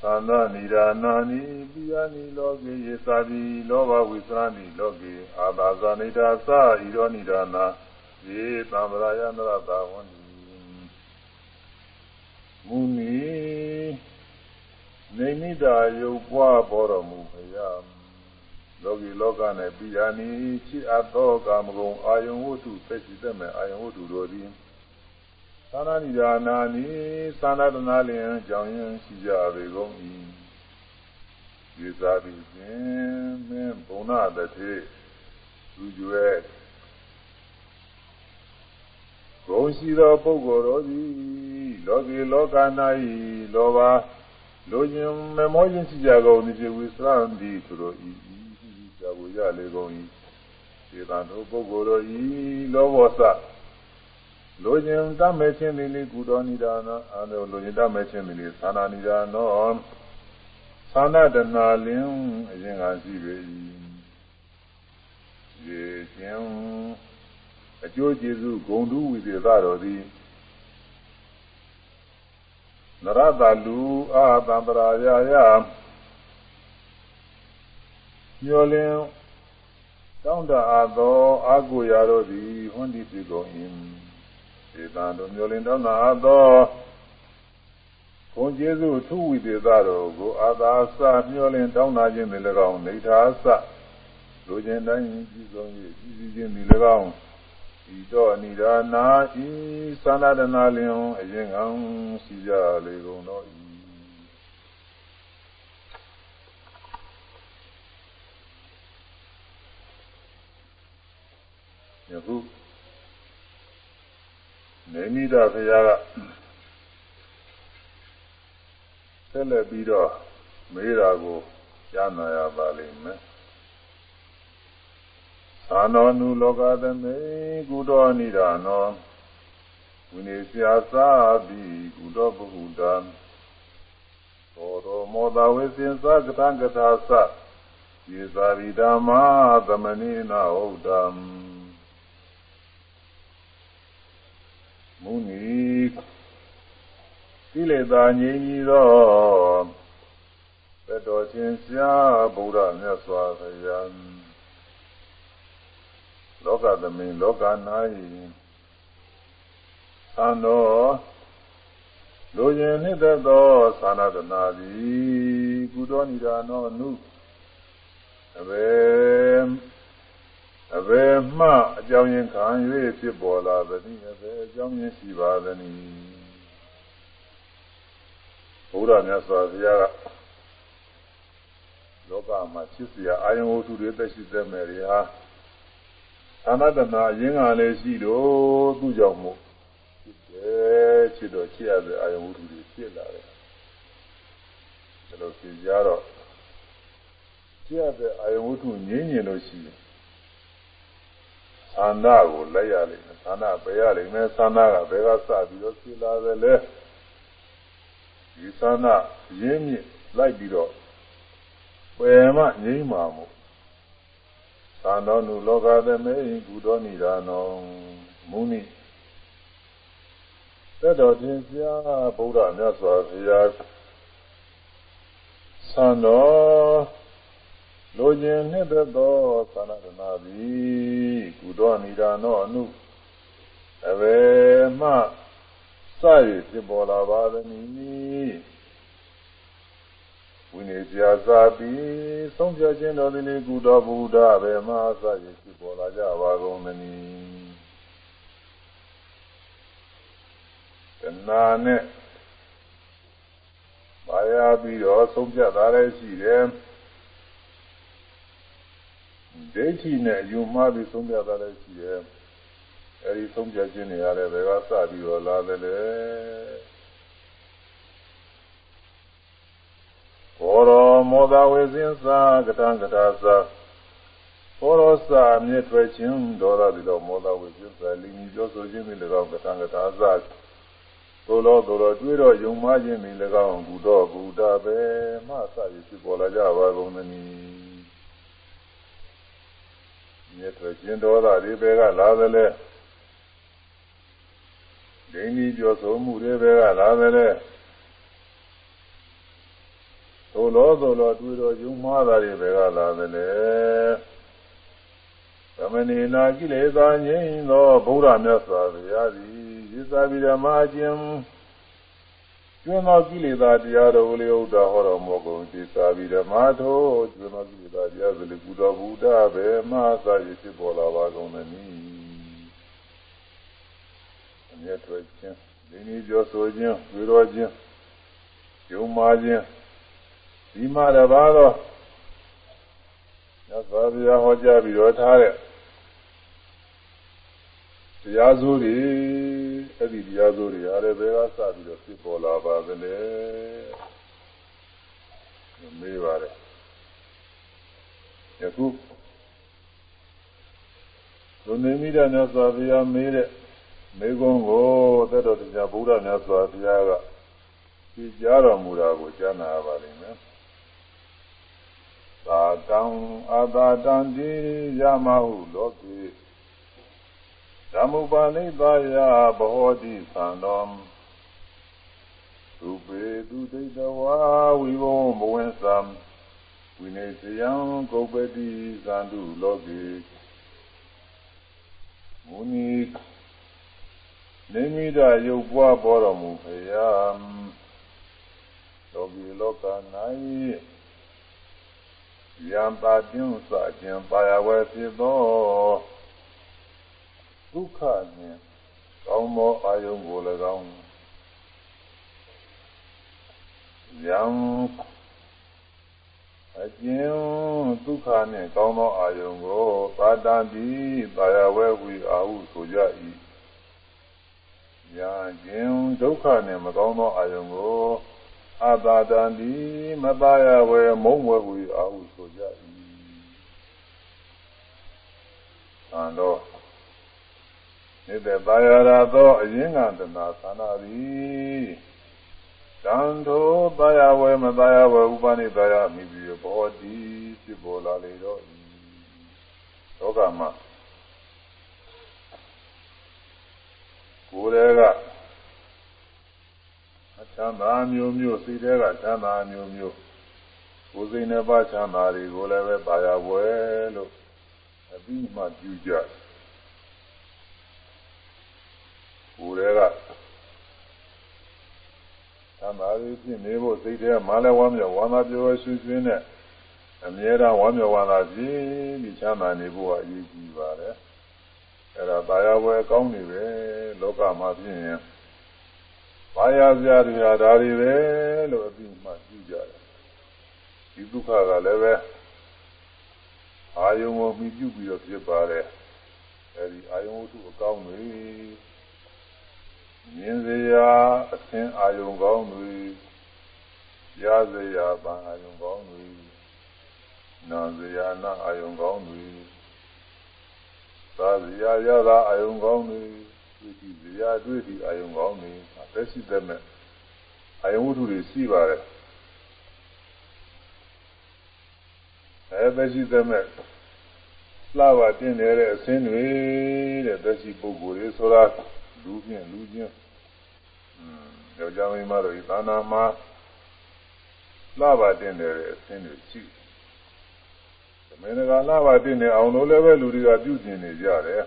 သာနာနိဒာနာနိပိယနိလောကေယေသာတိလောဘဝိသရဏိလောကေအာသာဇာနိဒာသာဣရောနိဒာနာယေသံဗရာယနရတာဝန္တိမုနိနေမိတာယုတ်ပွားပေါ်တော်မူဖရာလောကီလောက၌ပိယာနီချစ်အပ်သောကာမဂုဏ်အာယုံဝတ္ထုသက်ရှိသက်မဲ့အာယုံဝတ္ထုတို့သည် သာနာနိဒာနာနိသာနာတနာလျင်ကြောင်းရင်ရှိကြပေကုန်၏ယေသာတိခြင်းမင်းဘုံနာတတိသူကျွဲဂုံရှိသောပုဂ္ဂိုလ်တို့သည်လောကီလောက၌လောဘလိုခြင်းမမောခြင်းရှိကြကုန်သည်ဝိသရံဒီသူတို့ဤဇာဝရလေကုန်ဤစေတံတို့ပုဂ္ဂိုလ်တို့ဤလောဘောသ လိုခြင်းတတ်မဲ့ခြင်းသည်လေကုတော်နိဒာနအာလောလိုခြင်းတတ်မဲ့ခြင်းသည်လေသာနာနိဒာနောသာနာတနာလင်အရင်ကရှိပေ၏ရေခြင်းအကျိုးကျေးဇူးဂုံတူးဝိသေသတော်သည်နရတလူအာသံပရာယယညောလင်းတောင်းတအားသောအာကိုရာတို့သည်ဟွန်းဒီပြီကုန်၏ေ တံတို့မျိုးလင်းတောင်းတာသောဘုံကျေးဇူးသူဝိသေသတော်ကိုအာသာစမျောလင်းတောင်းတာခြင်းသည်၎င်းနေသာစလူချင်းတိုင်းကြီးဆုံး၍ကြီးကြီးချင်းသည်၎င်းဤတော့ဏိဒာနာဤသန္ဒနာလျင်အရင်ကံရှိကြလေကုန်တော့ဤယခု နေမိတာဘုရားကဆက်လက်ပြီးတော့မေးတာကိုကြားနာရပါလိမ့်မယ်သာနောနုလောကသမေကုတော်နိဒာနောဝိနေស្យាသာပိကုတော်ဘုဒ္ဓံသောတော်မောတာဝိစင်သကတံကထာသယေသာရိဓမ္မာသမဏိနာဟုတ်တံ မုနီကိလေသာငြိမ်းကြီးသောသတ္တော်ချင်းရှားဗုဒ္ဓမြတ်စွာဘုရားလောကသမင်လောက၌သံတော်လူရင်နှစ်သက်သောသာနာတနာသည်ကုသောနိဒာနောနုအဘယ် အဘယ်မှအကြောင်းရင်းခံ၍ဖြစ်ပေါ်လာသည်အဘယ်အကြောင်းရင်းရှိပါသနည်းဘုရားမြတ်စွာဘုရားကလောကမှာဖြစ်เสียအာယုံဝတ္ထုတွေသက်ရှိသက်မဲ့တွေဟာသာမတနာရင်းကလည်းရှိတော့သူ့ကြောင့်မို့ဖြစ်တယ်ချစ်တော့ချစ်ရတဲ့အာယုဝတ္ထုတွေဖြစ်လာတယ်ဒါလို့ဖြစ်ကြတော့ချစ်ရတဲ့အာယုဝတ္ထုငြင်းညင်လို့ရှိရင် သန္တာကိုလက်ရလိမ့်မယ်သန္တာပဲရလိမ့်မယ်သန္တာကဘယ်ကစပြီးတော့ဖြစ်လာတယ်လဲဒီသန္တာရင်းမြစ်လိုက်ပြီးတော့ပယ်မှငြိမ်းမှာမို့သာနောနုလောကသမေကုသောနိဒာနောမုနိသက်တော်တင်ပြဗုဒ္ဓမြတ်စွာဘုရားသံတော် လိုခြင်းနှစ်သက်သောသာနာတနာသည်ကုသောနိဒာနောအနုအဘယ်မှစရဖြစ်ပေါ်လာပါသနည်းဝိနည်းကြာသာပြီးဆုံးဖြတ်ခြင်းတော်သည်လေကုတော်ဘုရားပဲမဟာစာရရှိပေါ်လာကြပါကုန်သနည်းတဏှာနဲ့ပါရပြီးတော့ဆုံးဖြတ်တာလည်းရှိတယ် ဒိဋ္ဌိနဲ့ယူမှားပြီးဆုံးဖြတ်တာလည်းရှိတယ်အဲဒီဆုံးဖြတ်ခြင်းတွေရတယ်ဘယ်ကစပြီးတော့လာတယ်လဲဘောရောမောဒဝေစင်သာကတံကတာသာဘောရောစာမြစ်ထွက်ခြင်းဒေါသဒီလိုမောဒဝေစင်သာလိမီပြောဆိုခြင်းတွေ၎င်းကတံကတာသာသို့လောသို့လောတွေးတော့ယုံမှားခြင်းတွေ၎င်းဘုတော်ဘုဒ္ဓပဲမှစရဖြစ်ပေါ်လာကြပါကုန်သနည်း မြစ်ထွက်ခြင်းဒေါသတွေပဲကလာသလဲဒိဋ္ဌိပြောဆိုမှုတွေပဲကလာသလဲသို့လောသို့လောတွေ့တော်ယုံမှားတာတွေပဲကလာတယ်လေသမဏေနာကိလေသာငြိမ်းသောဘုရားမြတ်စွာဘုရားသည်ရစ္စာပိဓမ္မာကျင်ရ ကျွမ်းသောကိလေသာတရားတော်လေးဥဒ္ဒါဟောတော်မူကုန်စေသာပြီးဓမ္မထိုကျွမ်းသောကိလေသာတရားသလေးကုတော်ဘုဒ္ဓဘေမသာရဖြစ်ပေါ်လာပါကုန်သနည်းအမြတ်ထွက်ခြင်းဒီနည်းပြောဆိုခြင်းဝေရောခြင်းယုံမာခြင်းဒီမှာတပါတော့ညသောဗျာဟောကြားပြီးတော့ထားတဲ့တရားစိုးတွေ အဲ့ဒီတရားစိုးတွေအားလည်းဘယ်ကစပြီးတော့ဖြစ်ပေါ်လာပါသလဲမေးပါတယ်ယခုလူနေမိတဲ့မြတ်စွာဘုရားမေးတဲ့မေကုန်းကိုသက်တော်တရားဗုဒ္ဓမြတ်စွာဘုရားကကြည်ကြားတော်မူတာကိုကြားနာပါလိမ့်မယ်သာတံအာသာတံတိယမဟုလောကေ ဓမ္မုပါဏိသာယဘောတိသံတော်သူပေသူဒိဋ္ဌဝါဝိဘုံဘဝင်သံဝိနေစယံကုပ္ပတိသံတုလောကေမုနိနေမိဒရုပ်ပွားပေါ်တော်မူဖရာလောကီလောက၌ယံပါတင်းစခြင်းပါရဝဲဖြစ်သော ဒုက္ခနှင့်ကောင်းသောအာယုံကို၎င်းယံအကျဉ်ဒုက္ခနှင့်ကောင်းသောအာယုံကိုပါတံတိပါရဝဲဝီအာဟုဆိုကြ၏ယံကျဉ်ဒုက္ခနှင့်မကောင်းသောအာယုံကိုအတာတံတိမပါရဝဲမုံဝဲဝီအာဟုဆိုကြ၏သံတော် နေတဲ့ပါရရာသောအရင်းကတနာသနာသည်တန်ထိုပါရဝဲမပါရဝဲဥပနိပါရမိပြီးဘောတိဖြစ်ပေါ်လာလေတော့လောကမှာကိုယ်တည်းကအချမ်းသာမျိုးမျိုးစိတ်ထဲကချမ်းသာမျိုးမျိုးကိုယ်စိတ်နဲ့ပါချမ်းသာတွေကိုလည်းပဲပါရဝဲလို့အပြီးမှပြုကြတယ် ကိုယ်တည်းကသမာဓိဖြစ်နေဖို့စိတ်ထဲမှာလည်းဝမ်းမြောက်ဝမ်းသာပြောရွှင်ရွှင်နဲ့အမြဲတမ်းဝမ်းမြောက်ဝမ်းသာဖြစ်ပြီးချမ်းသာနေဖို့အရေးကြီးပါတယ်အဲ့ဒါဘာယာဝယ်ကောင်းနေပဲလောကမှာဖြစ်ရင်ဘာယာစရာတွေဟာဒါတွေပဲလို့အပြီးမှကြည့်ကြတယ်ဒီဒုက္ခကလည်းပဲအာယုံကိုမြည်ပြုပြီးတော့ဖြစ်ပါတယ်အဲဒီအာယုံဝတ္ထုအကောင်းတွေ မြင်စရာအသင်အာယုံကောင်းတွေရစရာဗံအာယုံကောင်းတွေနာစရာနာအာယုံကောင်းတွေသာစရာရတာအာယုံကောင်းတွေတွေ့ကြည့်စရာတွေ့ကြည့်အာယုံကောင်းတွေသက်ရှိသက်မဲ့အာယုံဝတ္ထုတွေရှိပါတယ်အဲသက်ရှိသက်မဲ့လှပါတင်နေတဲ့အသင်းတွေတဲ့သက်ရှိပုဂ္ဂိုလ်တွေဆိုတာ လူချင်းလူချင်းယောက်ျားမိန်းမတို့ဤသာနာမှာလှပါတင်နေတဲ့အသင်းတွေရှိတယ်မင်းကလှပါတင်နေအောင်လို့လည်းပဲလူတွေကပြုကျင်နေကြတယ်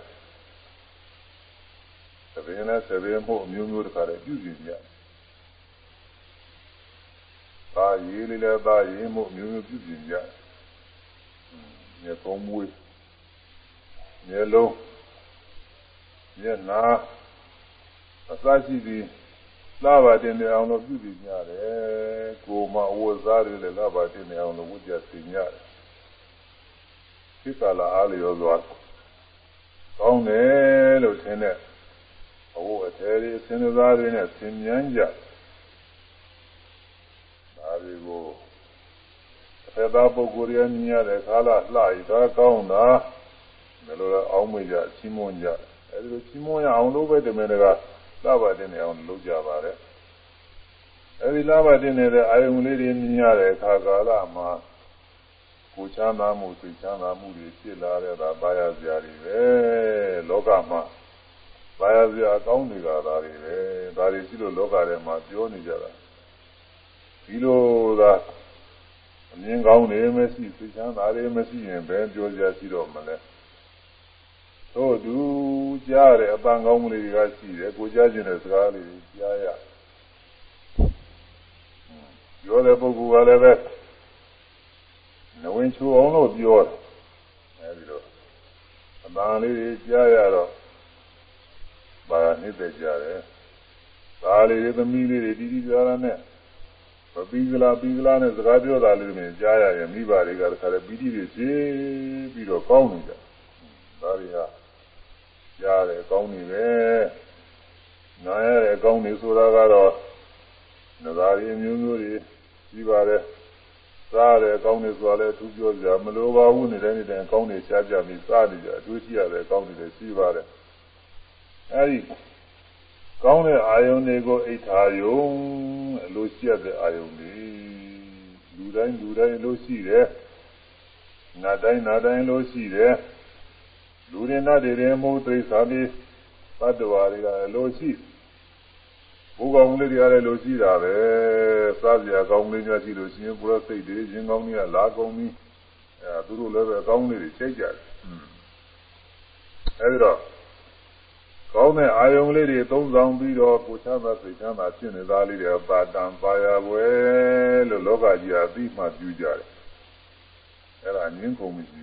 သဘင်နဲ့သဘင်မှုအမျိုးမျိုးတခါတည်းပြုကျင်ကြတယ်သာရေးလေးလည်းသာရေးမှုအမျိုးမျိုးပြုကျင်ကြတယ်ညကုံးမွေးမျက်လုံးမျက်နာ အစရှိသည်လာပါတင်နေအောင်လို့ပြုပြီးညတယ်ကိုမအဝတ်စားတွေလည်းလာပါတင်နေအောင်လို့ဝတ်ကြစီညတယ်ဒီကလာအားလျော်စွာကောင်းတယ်လို့ထင်တဲ့အဝတ်အထည်တွေဆင်းရဲသားတွေနဲ့ဆင်ញမ်းကြဒါတွေကိုသေသာပုဂ္ဂိုလ်ရမြင်ရတဲ့ခါလာလှရတာကောင်းတာဘယ်လိုလဲအောင်းမေ့ကြချီးမွမ်းကြအဲဒီလိုချီးမွမ်းရအောင်လို့ပဲတမန်တကာ လာပါတင်နေအောင်လုပ်ကြပါတဲ့အဲဒီလာပါတင်နေတဲ့အာယုံလေးတွေမြင်ရတဲ့အခါကာလမှာကိုချမ်းသာမှုသိချမ်းသာမှုတွေဖြစ်လာတဲ့ဒါပါရစရာတွေပဲလောကမှာပါရစရာကောင်းနေတာဒါတွေပဲဒါတွေရှိလို့လောကထဲမှာပြောနေကြတာဒီလိုသာအမြင်ကောင်းတွေမရှိသိချမ်းသာတွေမရှိရင်ဘယ်ပြောကြရှိတော့မလဲ တို့သူကြားတယ်အပန်းကောင်းကလေးတွေကရှိတယ်ကိုကြားကျင်တဲ့စကားလေးတွေကြားရပြောတဲ့ပုဂ္ဂိုလ်ကလည်းပဲနဝင်ချူအောင်လို့ပြောတယ်အဲဒီတော့အတန်လေးတွေကြားရတော့ပါနှိမ့်သက်ကြတယ်ဒါလေးတွေသမီးလေးတွေတီးတီးကြတာနဲ့မပြီးကလားပြီးကလားနဲ့စကားပြောတာလေးတွေကြားရရင်မိဘတွေကတခါလေပီတိတွေရှင်းပြီးတော့ကောင်းနေကြဒါတွေဟာ ကြားတယ်ကောင်းနေပဲနားရတယ်ကောင်းနေဆိုတာကတော့နဂါရီမျိုးမျိုးတွေပြီးပါတယ်စားတယ်ကောင်းနေဆိုတာလည်းသူပြောကြမလိုပါဘူးနေတဲ့နေတဲ့ကောင်းနေရှားကြပြီးစားနေကြအတွေ့ရှိရတယ်ကောင်းနေတယ်ရှိပါတယ်အဲဒီကောင်းတဲ့အာယုန်တွေကိုအိဋ္ဌာယုံအလိုရှိရတဲ့အာယုန်တွေလူတိုင်းလူတိုင်းလိုရှိတယ်နတ်တိုင်းနတ်တိုင်းလိုရှိတယ် လူတွေနတ်တွေတွေမို့သိသာပြီးဘတ်တော်တွေကလိုရှိဘုကောင်းလေးတွေကလည်းလိုရှိတာပဲစားစရာကောင်းလေးများရှိလို့ရှိရင်ဘုရားစိတ်တွေရင်ကောင်းကြီးကလာကောင်းပြီးအဲသူတို့လည်းပဲကောင်းလေးတွေချိန်ကြတယ်အဲဒီတော့ကောင်းတဲ့အာယုံလေးတွေသုံးဆောင်ပြီးတော့ကိုချမ်းသာစိတ်ချမ်းသာဖြစ်နေသားလေးတွေပါတံပါရပွဲလို့လောကကြီးအသိမှပြုကြတယ်အဲ့ဒါငင်းကုန်မရှိ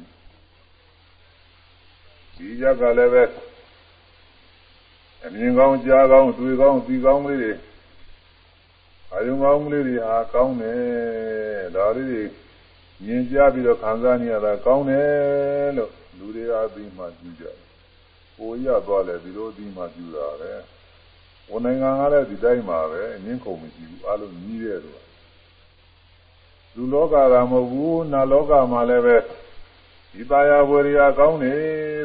ဒီရက်ကလည်းပဲအမြင်ကောင်းကြားကောင်းတွေ့ကောင်းသိကောင်းလေးတွေအာယုံကောင်းလေးတွေဟာကောင်းတယ်ဒါလေးတွေမြင်ကြပြီးတော့ခံစားနေရတာကောင်းတယ်လို့လူတွေအသိမှပြုကြတယ်ကိုရသွားလဲဒီလိုအပြီးမှပြူတာပဲဝန်နိုင်ငံကလည်းဒီတိုင်းမှာပဲအငင်းခုံမရှိဘူးအလုံးကြီးတဲ့သူလူလောကကမဟုတ်ဘူးနတ်လောကမှာလည်းပဲ ဒီပါရဝရိယကောင်းနေ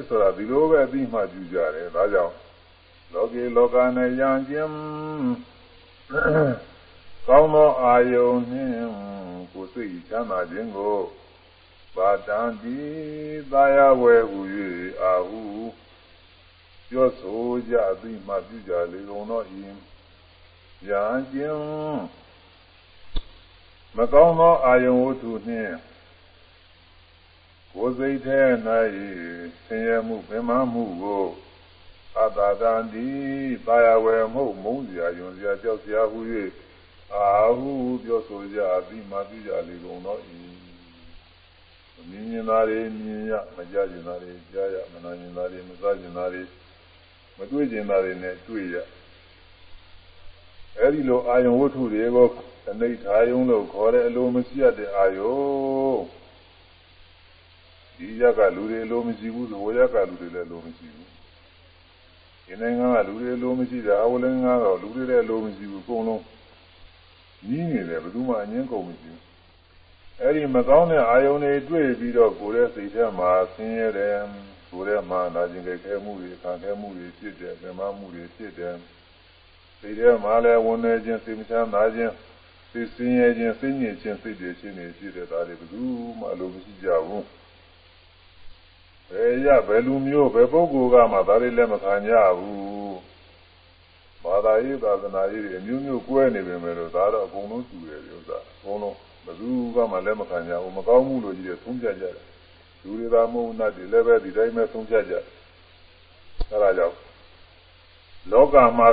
ဆိုတာဒီလိုပဲအပြီးမှပြူကြတယ်ဒါကြောင့်လောကေလောကနဲ့ယံခြင်းကောင်းသောအာယုန်နှင့်ကိုယ်စိတ်ချမ်းသာခြင်းကိုပါတံတိသာယဝဲဟူ၍အာဟုပြောဆိုကြပြီးမှပြုကြလေကုန်တော့ဤရာကျင်မကောင်းသောအာယုံဝတ္ထုနှင့် ကိုယ်စိတ်ထဲ၌ဆင်းရဲမှုပင်မမှုကိုအတ္တတန်ဒီပါရဝယ်မှုမုန်းစရာယွန်စရာကြောက်စရာဟု၍အာဟုပြောဆိုကြပြီးမှပြုကြလေကုန်တော့ဤမြင်မြင်သားတွေမြင်ရမကြကျင်သားတွေကြားရမနာကျင်သားတွေမစားကျင်သားတွေမတွေ့ကျင်တာတွေနဲ့တွေ့ရအဲဒီလိုအာယုံဝတ္ထုတွေကိုအနိဋ္ဌာယုံလို့ခေါ်တဲ့အလိုမရှိရတဲ့အာယုံ ဒီရက်ကလူတွေလိုမရှိဘူးသဘောရက်ကလူတွေလည်းလိုမရှိဘူးဒီနိုင်ငံကလူတွေလိုမရှိတာအဝလင်းကတော့လူတွေလည်းလိုမရှိဘူးအကုန်လုံးကြီးနေတယ်ဘယ်သူမှအငင်းကုန်မရှိဘူးအဲဒီမကောင်းတဲ့အာယုန်တွေတွေ့ပြီးတော့ကိုယ်ရဲ့စိတ်ထဲမှာဆင်းရဲတယ်ကိုယ်ထဲမှာနာကျင်ကြဲခဲမှုတွေခံခဲမှုတွေဖြစ်တယ်ပြမမှုတွေဖြစ်တယ်စိတ်ထဲမှာလည်းဝန်နေခြင်းစိတ်မချမ်းသာခြင်းစိတ်ဆင်းရဲခြင်းစိတ်ညစ်ခြင်းစိတ်တွေရှင်းနေဖြစ်တဲ့ဒါတွေဘယ်သူမှအလိုမရှိကြဘူး ဘယ်ရဘယ်လူမျိုးဘယ်ပုဂ္ဂိုလ်ကမှဒါတွေလည်းမခံကြဘူးဘာသာရေးသာသနာရေးတွေအမျိုးမျိုးကွဲနေပေမဲ့လို့ဒါတော့အကုန်လုံးတူတယ်ဥစ္စာအကုန်လုံးဘယ်သူကမှလည်းမခံကြဘူးမကောင်းမှုလို့ကြီးတယ်သုံးပြကြတယ်လူတွေသာမဟုတ်နတ်တွေလည်းပဲဒီတိုင်းပဲသုံးဖြတ်ကြအဲဒါကြောင့်လောကမှာ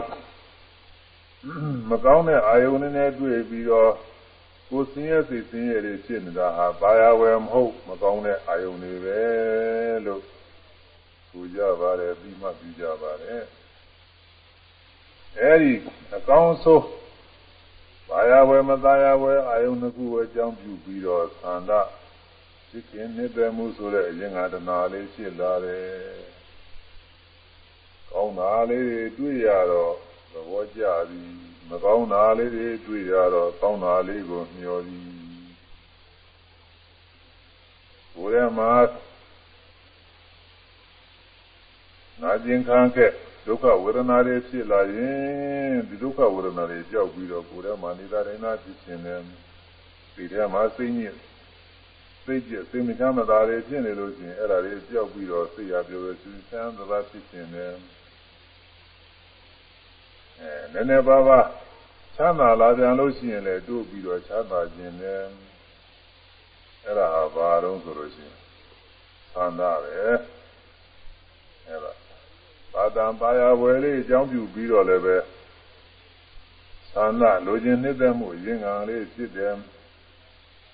မကောင်းတဲ့အာယုန်နဲ့တွေ့ပြီးတော့ ကိုယ်စင်းရဲစိတ်စင်းရဲတွေဖြစ်နေတာဟာဘာယာဝယ်မဟုတ်မကောင်းတဲ့အာယုန်တွေပဲလို့ဆိုကြပါတယ်ပြီးမှပြီးကြပါတယ်အဲဒီအကောင်းဆုံးဘာယာဝယ်မသားယာဝယ်အာယုန်တစ်ခုအကြောင်းပြုပြီးတော့သန္တာသိခင်နေတဲ့မှုဆိုတဲ့အရင်ကတနာလေးဖြစ်လာတယ်။ကောင်းတာလေးတွေတွေ့ရတော့သဘောကျပြီ။ မကောင်းတာလေးတွေတွေ့ရတော့ကောင်းတာလေးကိုမျှော်သည်။ဘုရားမှာနာကျင်ခံခဲ့ဒုက္ခဝေဒနာတွေဖြစ်လာရင်ဒီဒုက္ခဝေဒနာတွေကြောက်ပြီးတော့ကိုယ်ထဲမှာနေတာတိုင်းနာဖြစ်ခြင်းနဲ့ဒီထဲမှာစိတ်ညစ်စိတ်ကြစိတ်မချမ်းသာတွေဖြစ်နေလို့ရှိရင်အဲ့ဒါတွေကြောက်ပြီးတော့စိတ်ရပြောလို့ရှင်ချမ်းသာဖြစ်ခြင်းနဲ့ အဲနည်းနည်းပါးပါးချမ်းသာလာပြန်လို့ရှိရင်လည်းတို့ပြီးတော့ချမ်းသာခြင်းနဲ့အဲ့ဒါဟာဘာတော့ဆိုလို့ရှိရင်သန္တာပဲအဲ့ဒါပါတံပါရဝယ်လေးအကြောင်းပြုပြီးတော့လည်းပဲသန္တာလိုချင်နှစ်သက်မှုရင်ခံလေးဖြစ်တယ်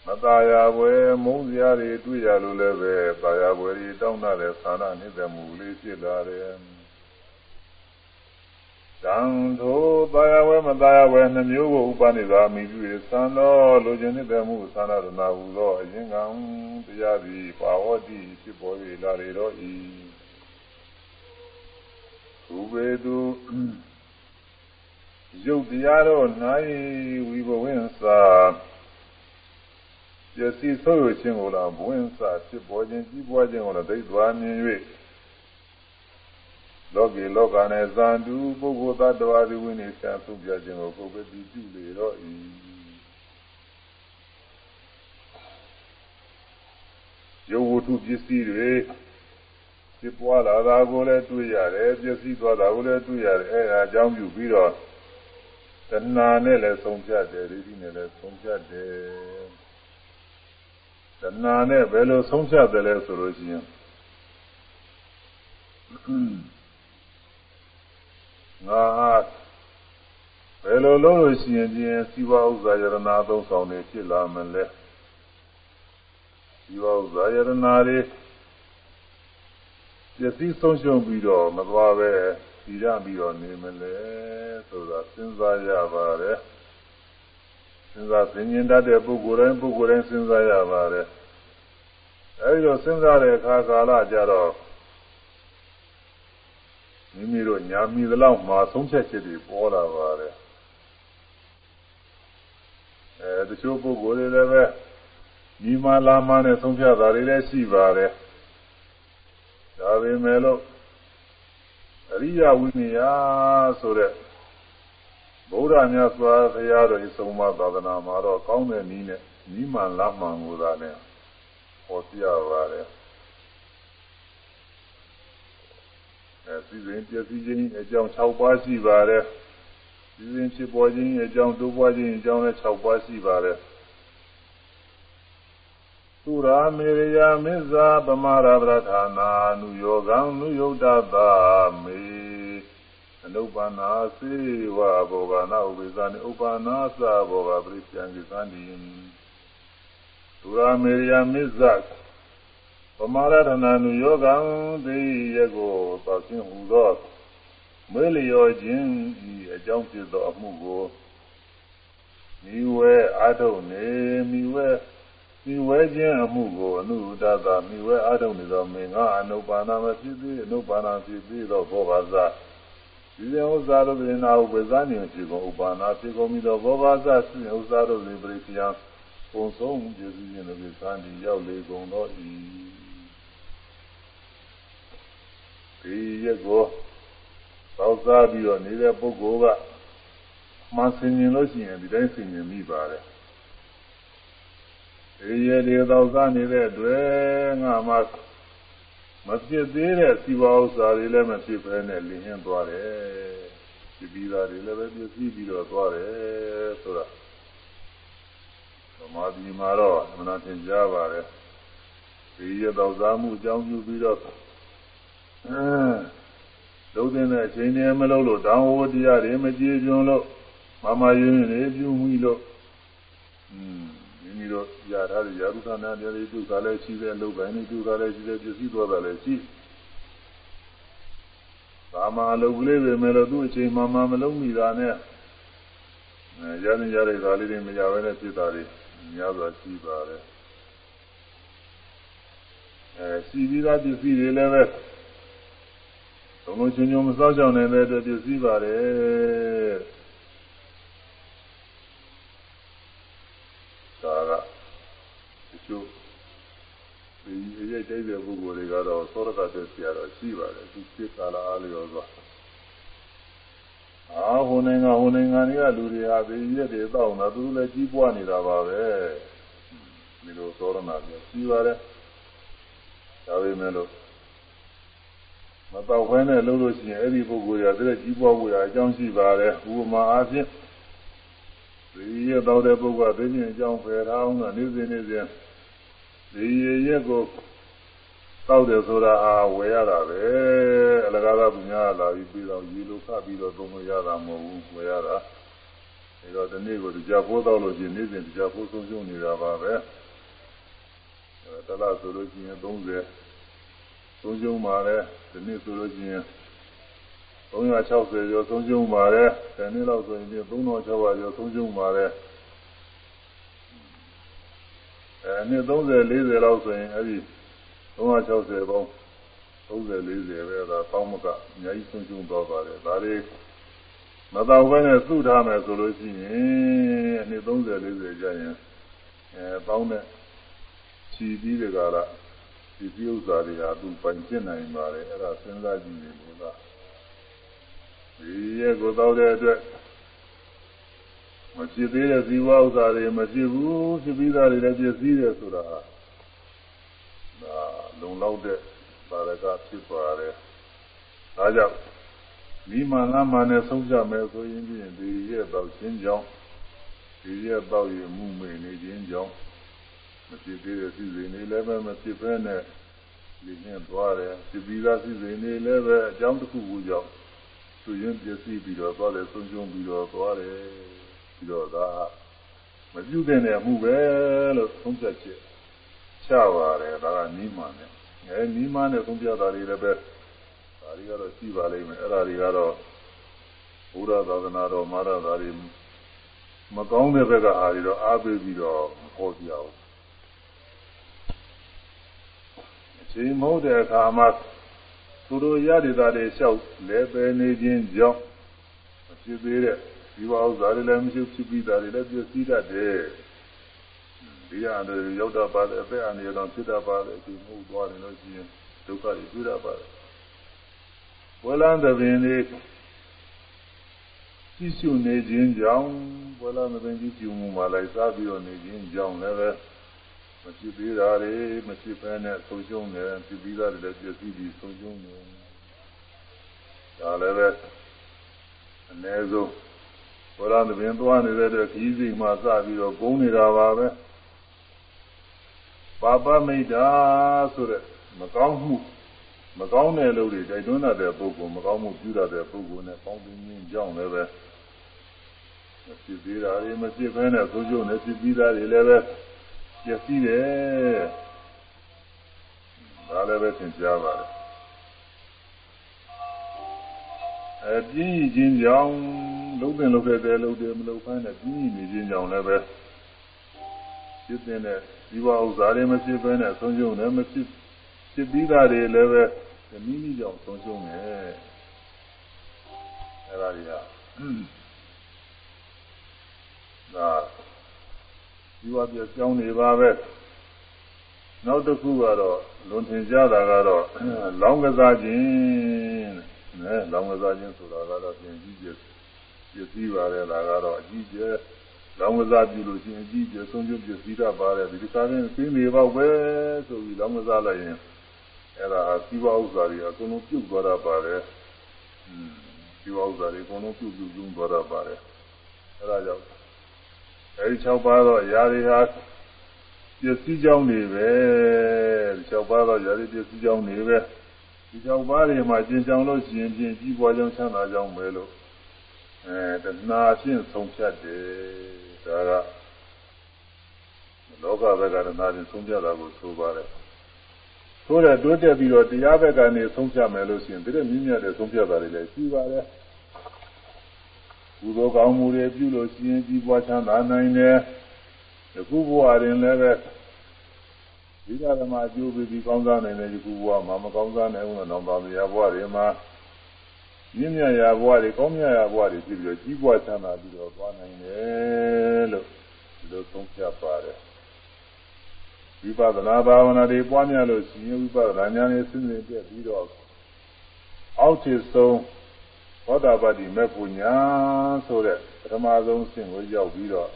မသာယာဝယ်မုန်းစရာတွေတွေ့ရလို့လည်းပဲသာယာဝယ်တွေတောင်းတတဲ့သန္တာနှစ်သက်မှုလေးဖြစ်လာတယ် သံသူတာယဝဲမတာယဝဲနှမျိုးကိုဥပနိသာမိပြု၍သံတော်လိုချင်တဲ့မှုသံတော်ရနာဟုသောအရင်ကံတရားသည်ပါဝတိဖြစ်ပေါ်၍လာရတော်ဤသူပေသူယုတ်တရားတော်၌ဝိဘဝင်းစာပျက်စီးဆုံးရခြင်းကိုလားဘဝင်းစာဖြစ်ပေါ်ခြင်းကြီးပွားခြင်းကိုလားဒိဋ္ဌွာမြင်၍ လောကီလောကနဲ့ဇန်တူပုဂ္ဂိုလ်သတ္တဝါဒီဝိနည်းဆံဆုံးပြခြင်းကိုကိုယ်ပဲတည်ပြုလေတော့ဤယောဝတ္ထုပစ္စည်းတွေဖြစ်ပွားလာတာကိုလည်းတွေ့ရတယ်ပျက်စီးသွားတာကိုလည်းတွေ့ရတယ်အဲဒါအကြောင်းပြုပြီးတော့တဏှာနဲ့လည်းဆုံးဖြတ်တယ်ဒိဋ္ဌိနဲ့လည်းဆုံးဖြတ်တယ်တဏှာနဲ့ဘယ်လိုဆုံးဖြတ်တယ်လဲဆိုလို့ရှိရင် ငါဘယ်လိုလုပ်လို့ရှိရင်ဒီစီဝဥစ္စာယရနာသုံးဆောင်နေဖြစ်လာမလဲစီဝဥစ္စာယရနာတွေပျက်စီးဆုံးရှုံးပြီးတော့မသွားပဲဒီရပြီးတော့နေမလဲဆိုတာစဉ်းစားရပါတယ်စဉ်းစားသိဉ္ဇတတ်တဲ့ပုဂ္ဂိုလ်တိုင်းပုဂ္ဂိုလ်တိုင်းစဉ်းစားရပါတယ်အဲဒီတော့စဉ်းစားတဲ့အခါကာလကြတော့ မိမိတို့ညာမိသလောက်မှာဆုံးဖြတ်ချက်တွေပေါ်လာပါတယ်အဲတချို့ပုဂ္ဂိုလ်တွေလည်းပဲညီမလာမနဲ့ဆုံးဖြတ်တာတွေလည်းရှိပါတယ်ဒါပေမဲ့လို့အရိယဝိနည်းဆိုတဲ့ဗုဒ္ဓမြတ်စွာဘုရားတော်ဤဆုံးမသာသနာမှာတော့ကောင်းတဲ့နည်းနဲ့ညီမှန်လားမှန်ကိုသာနဲ့ဟောပြပါတယ် အဲစီစဉ်ပြည့်စည်ခြင်းအကြောင်း6ပါးရှိပါတယ်စီစဉ်ဖြစ်ပေါ်ခြင်းအကြောင်းတိုးပွားခြင်းအကြောင်းလည်း6ပါးရှိပါတယ်သုရာမေရယမစ္စာပမာရပရဌာနာနုယောဂံနုယုတ်တသာမေအနုပနာစေဝဘောဂနာဥပိသနိဥပနာသဘောဂပရိစ္ဆံကိသန္တိသုရာမေရယမစ္စာ ပမာရဌာနာနုယောဂံသိရကိုသောခြင်းဟူသောမေလျောခြင်းဤအကြောင်းဖြစ်သောအမှုကိုမိဝဲအာထုံနေမိဝဲဒီဝဲခြင်းအမှုကိုအနုဒသမိဝဲအားထုတ်နေသောမင်္ဂအနုပါဏမဖြစ်သေးအနုပါဏဖြစ်သေးသောဘောဘာဇဒီဥစ္စာတို့ပြင်နာဥပဇာနေဖြစ်ကုန်ဥပါဏဖြစ်ကုန်ပြီးသောဘောဘာဇစီဥစ္စာတို့ပြင်ပရိသယပုံဆုံးကျေစုခြင်းတို့သံဒီရောက်လေကုန်သောဤ ဒီရက်ကိုသောစားပြီးတော့နေတဲ့ပုဂ္ဂိုလ်ကမှဆင်ញင်လို့ရှိရင်ဒီတိုင်းဆင်ញင်မိပါတယ်ရေရတွေတော့စားနေတဲ့အတွက်ငါမှမဖြစ်သေးတဲ့စီဝါဥစ္စာတွေလည်းမဖြစ်ဘဲနဲ့လင်းရင်းသွားတယ်ဒီပြီးသားတွေလည်းပဲပြည့်စည်ပြီးတော့သွားတယ်ဆိုတာသမာဓိမှာတော့မနာသင်ကြားပါတယ်ဒီရတော့စားမှုအကြောင်းပြုပြီးတော့ အဲလုံးတဲ့အချိန်တည်းမလုံးလို့တောင်းဝတရားတွေမကြည်ကျွန်းလို့မမယင်းနေပြုမှုလို့อืมပြီးတော့ຢာထားတဲ့ຢာရုသနာတရားတွေသူကလည်းရှိတယ်လုပ်ပိုင်းတွေသူကလည်းရှိတယ်ပြည့်စည်သွားတာလည်းရှိသာမအလုပ်ကလေးပဲမဲ့လို့သူ့အချိန်မှမှမလုံးမိတာနဲ့အဲရတဲ့ရတဲ့ဒါလေးတွေမရဘဲနဲ့ဖြစ်တာတွေများစွာရှိပါတယ်အဲစီပြီးသားပစ္စည်းတွေလည်းပဲ ဘုံလုံးချင်းချင်းမစောက်ကြောင်နေတဲ့အတွက်ပစ္စည်းပါတယ်ဒါကတချို့ဒီရဲ့တိတ်တဲ့ပုဂ္ဂိုလ်တွေကတော့သောရကတဲ့ဆရာတော်ရှိပါတယ်သူဖြစ်ကာလအားလျော်စွာအာဟိုနိုင်ငံဟိုနိုင်ငံတွေကလူတွေဟာဒီရက်တွေတောက်တာသူလည်းကြီးပွားနေတာပါပဲဒီလိုသောရဏပြောရှိပါတယ်ဒါပေမဲ့လို့ မတော့ခွဲနဲ့လုပ်လို့ရှိရင်အဲ့ဒီပုဂ္ဂိုလ်တွေကတည်းကကြီးပွားဖို့ရအကြောင်းရှိပါတယ်ဥပမာအားဖြင့်ဒီရက်တော့တဲ့ပုဂ္ဂိုလ်ကသိခြင်းအကြောင်းဖယ်ထားအောင်ကနေ့စဉ်နေ့စဉ်ဒီရက်ကိုတောက်တယ်ဆိုတာဟာဝယ်ရတာပဲအလကားကပညာလာပြီးပြီးတော့ရေလိုခပြီးတော့သုံးလို့ရတာမဟုတ်ဘူးဝယ်ရတာအဲတော့ဒီနေ့ကိုကြာဖိုးတော့လို့ရှိရင်နေ့စဉ်ကြာဖိုးဆုံးရှုံးနေတာပါပဲအဲတလားဆိုလို့ရှိရင်30ဆုံးရှုံးပါတယ် ဒီနေ့ဆိုလို့ရှိရင်360ကျော်ဆုံးရှုံးပါတယ်ဒီနေ့လောက်ဆိုရင်3600ကျော်ဆုံးရှုံးပါတယ်အဲနှစ်30 40လောက်ဆိုရင်အဲဒီ360ပေါင်း30 40ပဲဒါပေါင်းမကအများကြီးဆုံးရှုံးတော့ပါတယ်ဒါတွေမတော်ဘဲနဲ့သုထားမယ်ဆိုလို့ရှိရင်အနှစ်30 40ကျရင်အဲပေါင်းတဲ့ခြီးပြီးတဲ့ကာလ ဒီပြုဥစ္စာတွေဟာသူပိုင်ကျင့်နိုင်ပါတယ်အဲ့ဒါစဉ်းစားကြည့်နေလို့လားဒီရဲ့ကိုတော့တဲ့အတွက်မဖြစ်သေးတဲ့ဇီဝဥစ္စာတွေမဖြစ်ဘူးဖြစ်ပြီးသားတွေလည်းပြည့်စည်တယ်ဆိုတာဒါလုံလောက်တဲ့ပါရကဖြစ်ပါတယ်ဒါကြောင့်မိမာနမာနဲ့ဆုံးကြမယ်ဆိုရင်ဖြင့်ဒီရဲ့တော့ချင်းကြောင်းဒီရဲ့တော့ရမှုမေနေခြင်းကြောင့် မဖြစ်သေးတဲ့စိစိနေလည်းပဲမဖြစ်ဘဲနဲ့ဒီနဲ့သွားတယ်ဖြစ်ပြီးသားစိစိနေလည်းပဲအကြောင်းတစ်ခုခုကြောင့်သူရင်ပြည့်စည်ပြီးတော့သွားတယ်ဆုံးရှုံးပြီးတော့သွားတယ်ပြီးတော့ဒါမပြုတဲ့နဲ့မှုပဲလို့သုံးချက်ချက်ချပါတယ်ဒါကနီးမှန်တယ်အဲနီးမှန်တဲ့သုံးပြတာတွေလည်းပဲဒါတွေကတော့ရှိပါလိမ့်မယ်အဲ့ဒါတွေကတော့ဘုရားသာသနာတော်မာရသာတွေမကောင်းတဲ့ဘက်ကအားတွေတော့အားပေးပြီးတော့မဟောပြအောင် အချိန်မဟုတ်တဲ့အခါမှာသူတို့ရတဲ့သားတွေလျှောက်လဲပယ်နေခြင်းကြောင့်မဖြစ်သေးတဲ့ဒီဝဥစ္စာတွေလည်းမရှိဖြစ်ပြီးသားတွေလည်းပြည့်စည်တတ်တယ်ဒီရတဲ့ရောက်တတ်ပါတယ်အသက်အန္တရာယ်တော့ဖြစ်တတ်ပါတယ်ဒီမှုသွားတယ်လို့ရှိရင်ဒုက္ခတွေတွေ့တတ်ပါတယ်ဝလန်းသဘင်လေးကြည့်ရှုနေခြင်းကြောင့်ဝလန်းသဘင်ကြည့်ရှုမှုမှာလိုက်စားပြီးတော့နေခြင်းကြောင့်လည်းပဲ မဖြစ်သေးတာတွေမဖြစ်ဘဲနဲ့ဆုံးရှုံးတယ်ဖြစ်ပြီးသားတွေလည်းပြည့်စည်ပြီးဆုံးရှုံးတယ်ဒါလည်းပဲအ ਨੇ ဆုံးဘောရသဘင်သွားနေတဲ့အတွက်ခီးစိတ်မှစပြီးတော့ပုံနေတာပါပဲပါပမိတ်တာဆိုတဲ့မကောင်းမှုမကောင်းတဲ့လူတွေတိုက်တွန်းတဲ့ပုဂ္ဂိုလ်မကောင်းမှုပြုတဲ့ပုဂ္ဂိုလ်နဲ့ပေါင်းပြီးရင်းကြောင်းလည်းပဲမဖြစ်သေးတာတွေမဖြစ်ဘဲနဲ့သိုးကျုံနဲ့ဖြစ်ပြီးသားတွေလည်းပဲ ပျက်စီးတယ်ဒါလည်းပဲသင်ကြားပါတယ်အပြင်းခြင်းကြောင့်လုံးတင်လုံးတဲ့လုံးတယ်မလုံးဖမ်းတဲ့ပြင်းနေခြင်းကြောင့်လည်းပဲဖြစ်တဲ့ဒီဘဥစ္စာတွေမဖြစ်ဘဲနဲ့ဆုံးရှုံးတယ်မဖြစ်ဖြစ်ပြီးသားတွေလည်းပဲမိမိကြောင့်ဆုံးရှုံးတယ်အဲဒါတွေကဒါ ဒီဝပြကြောင်းနေပါပဲနောက်တစ်ခုကတော့လွန်ထင်ကြတာကတော့လောင်းကစားခြင်းနဲ့လောင်းကစားခြင်းဆိုတာကတော့ပြင်ကြီးကျပြည့်စည်ပါတယ်ဒါကတော့အကြီးကျယ်လောင်းကစားပြုလို့ရှိရင်အကြီးကျယ်ဆုံးကျွပြည့်စည်တတ်ပါတယ်ဒီကားရင်ပြင်းနေပေါ့ပဲဆိုပြီးလောင်းကစားလိုက်ရင်အဲ့ဒါစီးပွားဥစ္စာတွေအကုန်လုံးပြုတ်သွားတာပါတယ်။อืมစီးပွားဥစ္စာတွေအကုန်လုံးပြုတ်ပြုတ်ပြုတ်သွားတာပါတယ်။အဲ့ဒါကြောင့် အဲဒီ၆ပါးသောຢာတွေဟာပစ္စည်းကြောင်းတွေပဲဒီ၆ပါးသောຢာတွေပစ္စည်းကြောင်းတွေပဲဒီ၆ပါးတွေမှာကျင်ကြောင်လို့ရှိရင်ပြင်ကြီးပွားကြောင်းချမ်းသာကြောင်းပဲလို့အဲတဏှာဖြင့်ဆုံးဖြတ်တယ်ဒါကလောကဘက်ကတဏှာဖြင့်ဆုံးဖြတ်တာကိုဆိုပါတယ်ဆိုတော့တိုးတက်ပြီးတော့တရားဘက်ကနေဆုံးဖြတ်မယ်လို့ရှိရင်တကယ်မြင့်မြတ်တဲ့ဆုံးဖြတ်တာတွေလည်းရှိပါတယ် ကုသိုလ်ကောင်းမှုတွေပြုလို့ရှိရင်ကြီးပွားချမ်းသာနိုင်တယ်ယခုဘဝတွင်လည်းပဲဒီကရမအကျိုးပေးပြီးကောင်းစားနိုင်တဲ့ယခုဘဝမှာမကောင်းစားနိုင်ဘူးတော့ဗာမယာဘဝတွေမှာမြင့်မြတ်ရာဘဝတွေကောင်းမြတ်ရာဘဝတွေဖြစ်ပြီးတော့ကြီးပွားချမ်းသာပြီးတော့သွားနိုင်တယ်လို့ဒီလိုဆုံးဖြတ်ပါတယ်ဝိပဿနာဘာဝနာတွေပွားများလို့ရှိရင်ဝိပဿနာဉာဏ်နဲ့စဉ်းစဉ်ပြပြီးတော့အောက်ထစ်ဆုံး သောတာပတိမေဖို့ညာဆိုတဲ့ပထမဆုံးဆင့်ကိုရောက်ပြီးတော့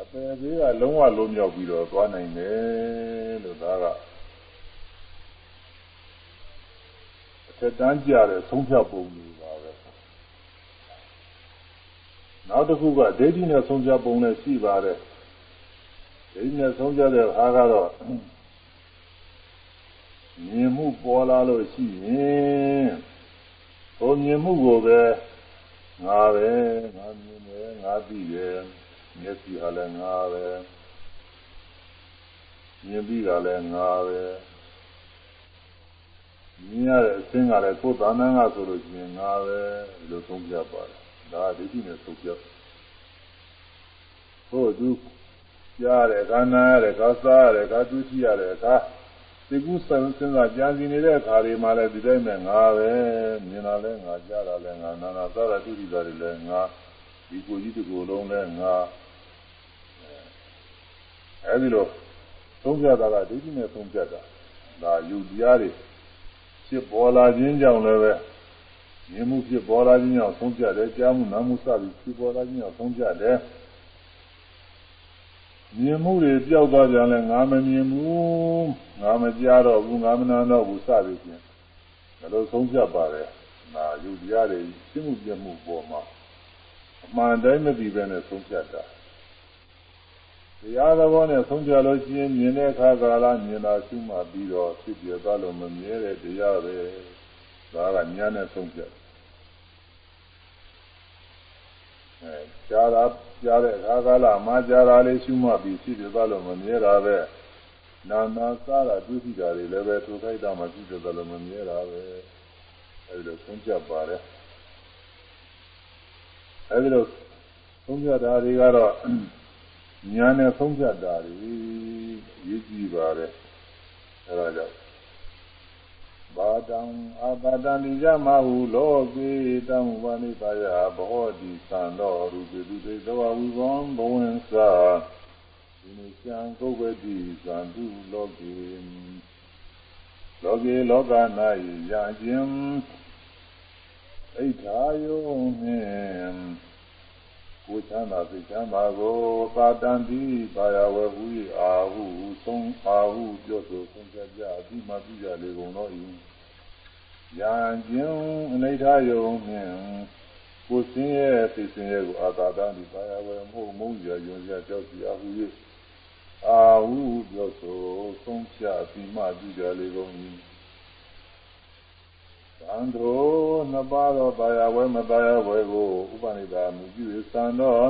အပယ်သေးကလုံးဝလုံးမြောက်ပြီးတော့သွားနိုင်တယ်လို့ဒါကအထက်တန်းကြတဲ့သုံးဖြတ်ပုံတွေပါပဲနောက်တစ်ခုကဒိဋ္ဌိနဲ့သုံးဖြတ်ပုံလည်းရှိပါတယ်ဒိဋ္ဌိနဲ့သုံးဖြတ်တဲ့အားကတော့မြင်မှုပေါ်လာလို့ရှိရင် ဟိုမြင်မှုကိုပဲငါပဲငါမြင်တယ်ငါသိတယ်မျက်စိဟာလည်းငါပဲမြင်ပြီးတာလည်းငါပဲမြင်ရတဲ့အသင်းကလည်းကိုယ်သာနာကဆိုလို့ရှိရင်ငါပဲလို့သုံးပြပါတယ်ဒါကဒိဋ္ဌိနဲ့သုံးပြဟိုသူကြားရတယ်ခန္ဓာရတယ်ခါစားရတယ်ခါသူရှိရတယ်ခါ သိကုစံစဉ်းစားကြံစီနေတဲ့အခါတွေမှာလည်းဒီတိုင်းနဲ့ငါပဲမြင်တာလည်းငါကြားတာလည်းငါနာနာသာရတုတိတာတွေလည်းငါဒီကိုကြီးတကိုယ်လုံးလည်းငါအဲဒီလိုသုံးပြတာကဒိဋ္ဌိနဲ့သုံးပြတာဒါယူတရားတွေဖြစ်ပေါ်လာခြင်းကြောင့်လည်းပဲမြင်မှုဖြစ်ပေါ်လာခြင်းကြောင့်သုံးပြတယ်ကြားမှုနားမှုစသည်ဖြစ်ပေါ်လာခြင်းကြောင့်သုံးပြတယ် မြင်မှုတွေပျောက်သွားကြလဲငါမမြင်ဘူးငါမကြားတော့ဘူးငါမနာတော့ဘူးစသည်ဖြင့်ဒါလိုဆုံးဖြတ်ပါတယ်နာယူတရားတွေရှင်းမှုပြမှုပေါ်မှာအမှန်တိုင်းမသိဘဲနဲ့ဆုံးဖြတ်တာတရားသဘောနဲ့ဆုံးဖြတ်လို့ရှိရင်မြင်တဲ့အခါကာလမြင်တာရှုမှပြီးတော့ဖြစ်ပြသွားလို့မမြဲတဲ့တရားပဲဒါကညာနဲ့ဆုံးဖြတ်အဲကြားတာ ကြားတဲ့အခါကာလမှာကြားတာလေးရှုမှပြီးဖြစ်ပြသွားလို့မမြဲတာပဲနာနာစားတာတွေ့ထိတာတွေလည်းပဲထိုခိုက်တာမှဖြစ်ပြသွားလို့မမြဲတာပဲအဲဒီလိုဆုံးဖြတ်ပါတယ်အဲဒီလိုဆုံးဖြတ်တာတွေကတော့ညာနဲ့ဆုံးဖြတ်တာတွေရေးကြည့်ပါတယ်အဲဒါကြောင့် ဘာတံအာတတံဒီကြမဟုလောကေတံဝနိပါယဘောတိသံတော်ရူပေတုတေသဝဝိဘံဘဝံသာဒီနိချံကုဝတိသံတုလောကေလောကေလောက၌ရာခြင်းဣဋ္ဌာယောနှင့် ကိုချမ်းသာစိတ်ချမ်းသာကိုသာတန်တိဘာယဝဟု၏အာဟုဆုံးအာဟုပြောဆိုဆုံးဖြတ်ကြအပြီးမှပြကြလေကုန်တော့၏ညာခြင်းအနိဋ္ဌယုံနှင့်ကိုစင်းရဲ့စိတ်စင်းရဲ့ကိုအာသာတန်တိဘာယဝမှုမုံရယွန်ရကြောက်စီအာဟု၏အာဟုပြောဆိုဆုံးဖြတ်အပြီးမှပြကြလေကုန်၏ သံတော်နှစ်ပါးသောပါရဝဲမပါရဝဲကိုဥပနိဒါမူပြုသံတော်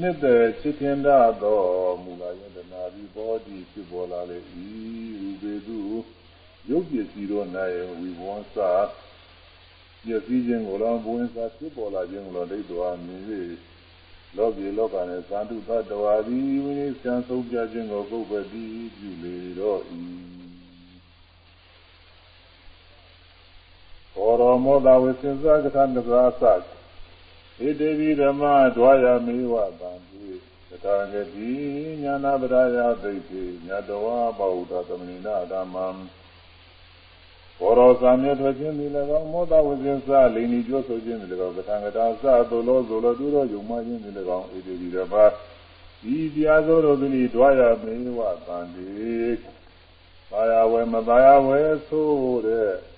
နှစ်သက်ချစ်ခင်တတ်သောမူလာယတနာပြီးဘောဓိဖြစ်ပေါ်လာလေ၏ဥပေတုရုပ်ပစ္စည်းတို့၌ဝိဘဝသပျက်စီးခြင်းကိုယ်တော်ဘဝင်စာဖြစ်ပေါ်လာခြင်းကိုယ်တော်ဒိဋ္ဌဝါမြင်၍လောကီလောကနဲ့သံတုတ္တဝါသည်ဝိနည်းစံဆုံးပြခြင်းကိုပုပ္ပတိပြုလေတော့၏ ဘောရမောတာဝိသင်္သာကထနဂရာသဣတေဝိဓမ္မဒွါယမေဝတံတိသတံဂတိညာနာပဒါယသိတိညတဝါဘဝတသမဏိနာဓမ္မံဘောရသာမြတ်ထွက်ခြင်းဒီ၎င်းမောတာဝိသင်္သာလိန်ဤပြောဆိုခြင်းဒီ၎င်းကထံကတာသသိုလ်လောသိုလ်လောတူသောယုံမှခြင်းဒီ၎င်းဣတေဝိဓမ္မဒီတရားသောတို့သည်ဒွါယမေဝတံတိဘာယဝေမဘာယဝေဆိုတဲ့တ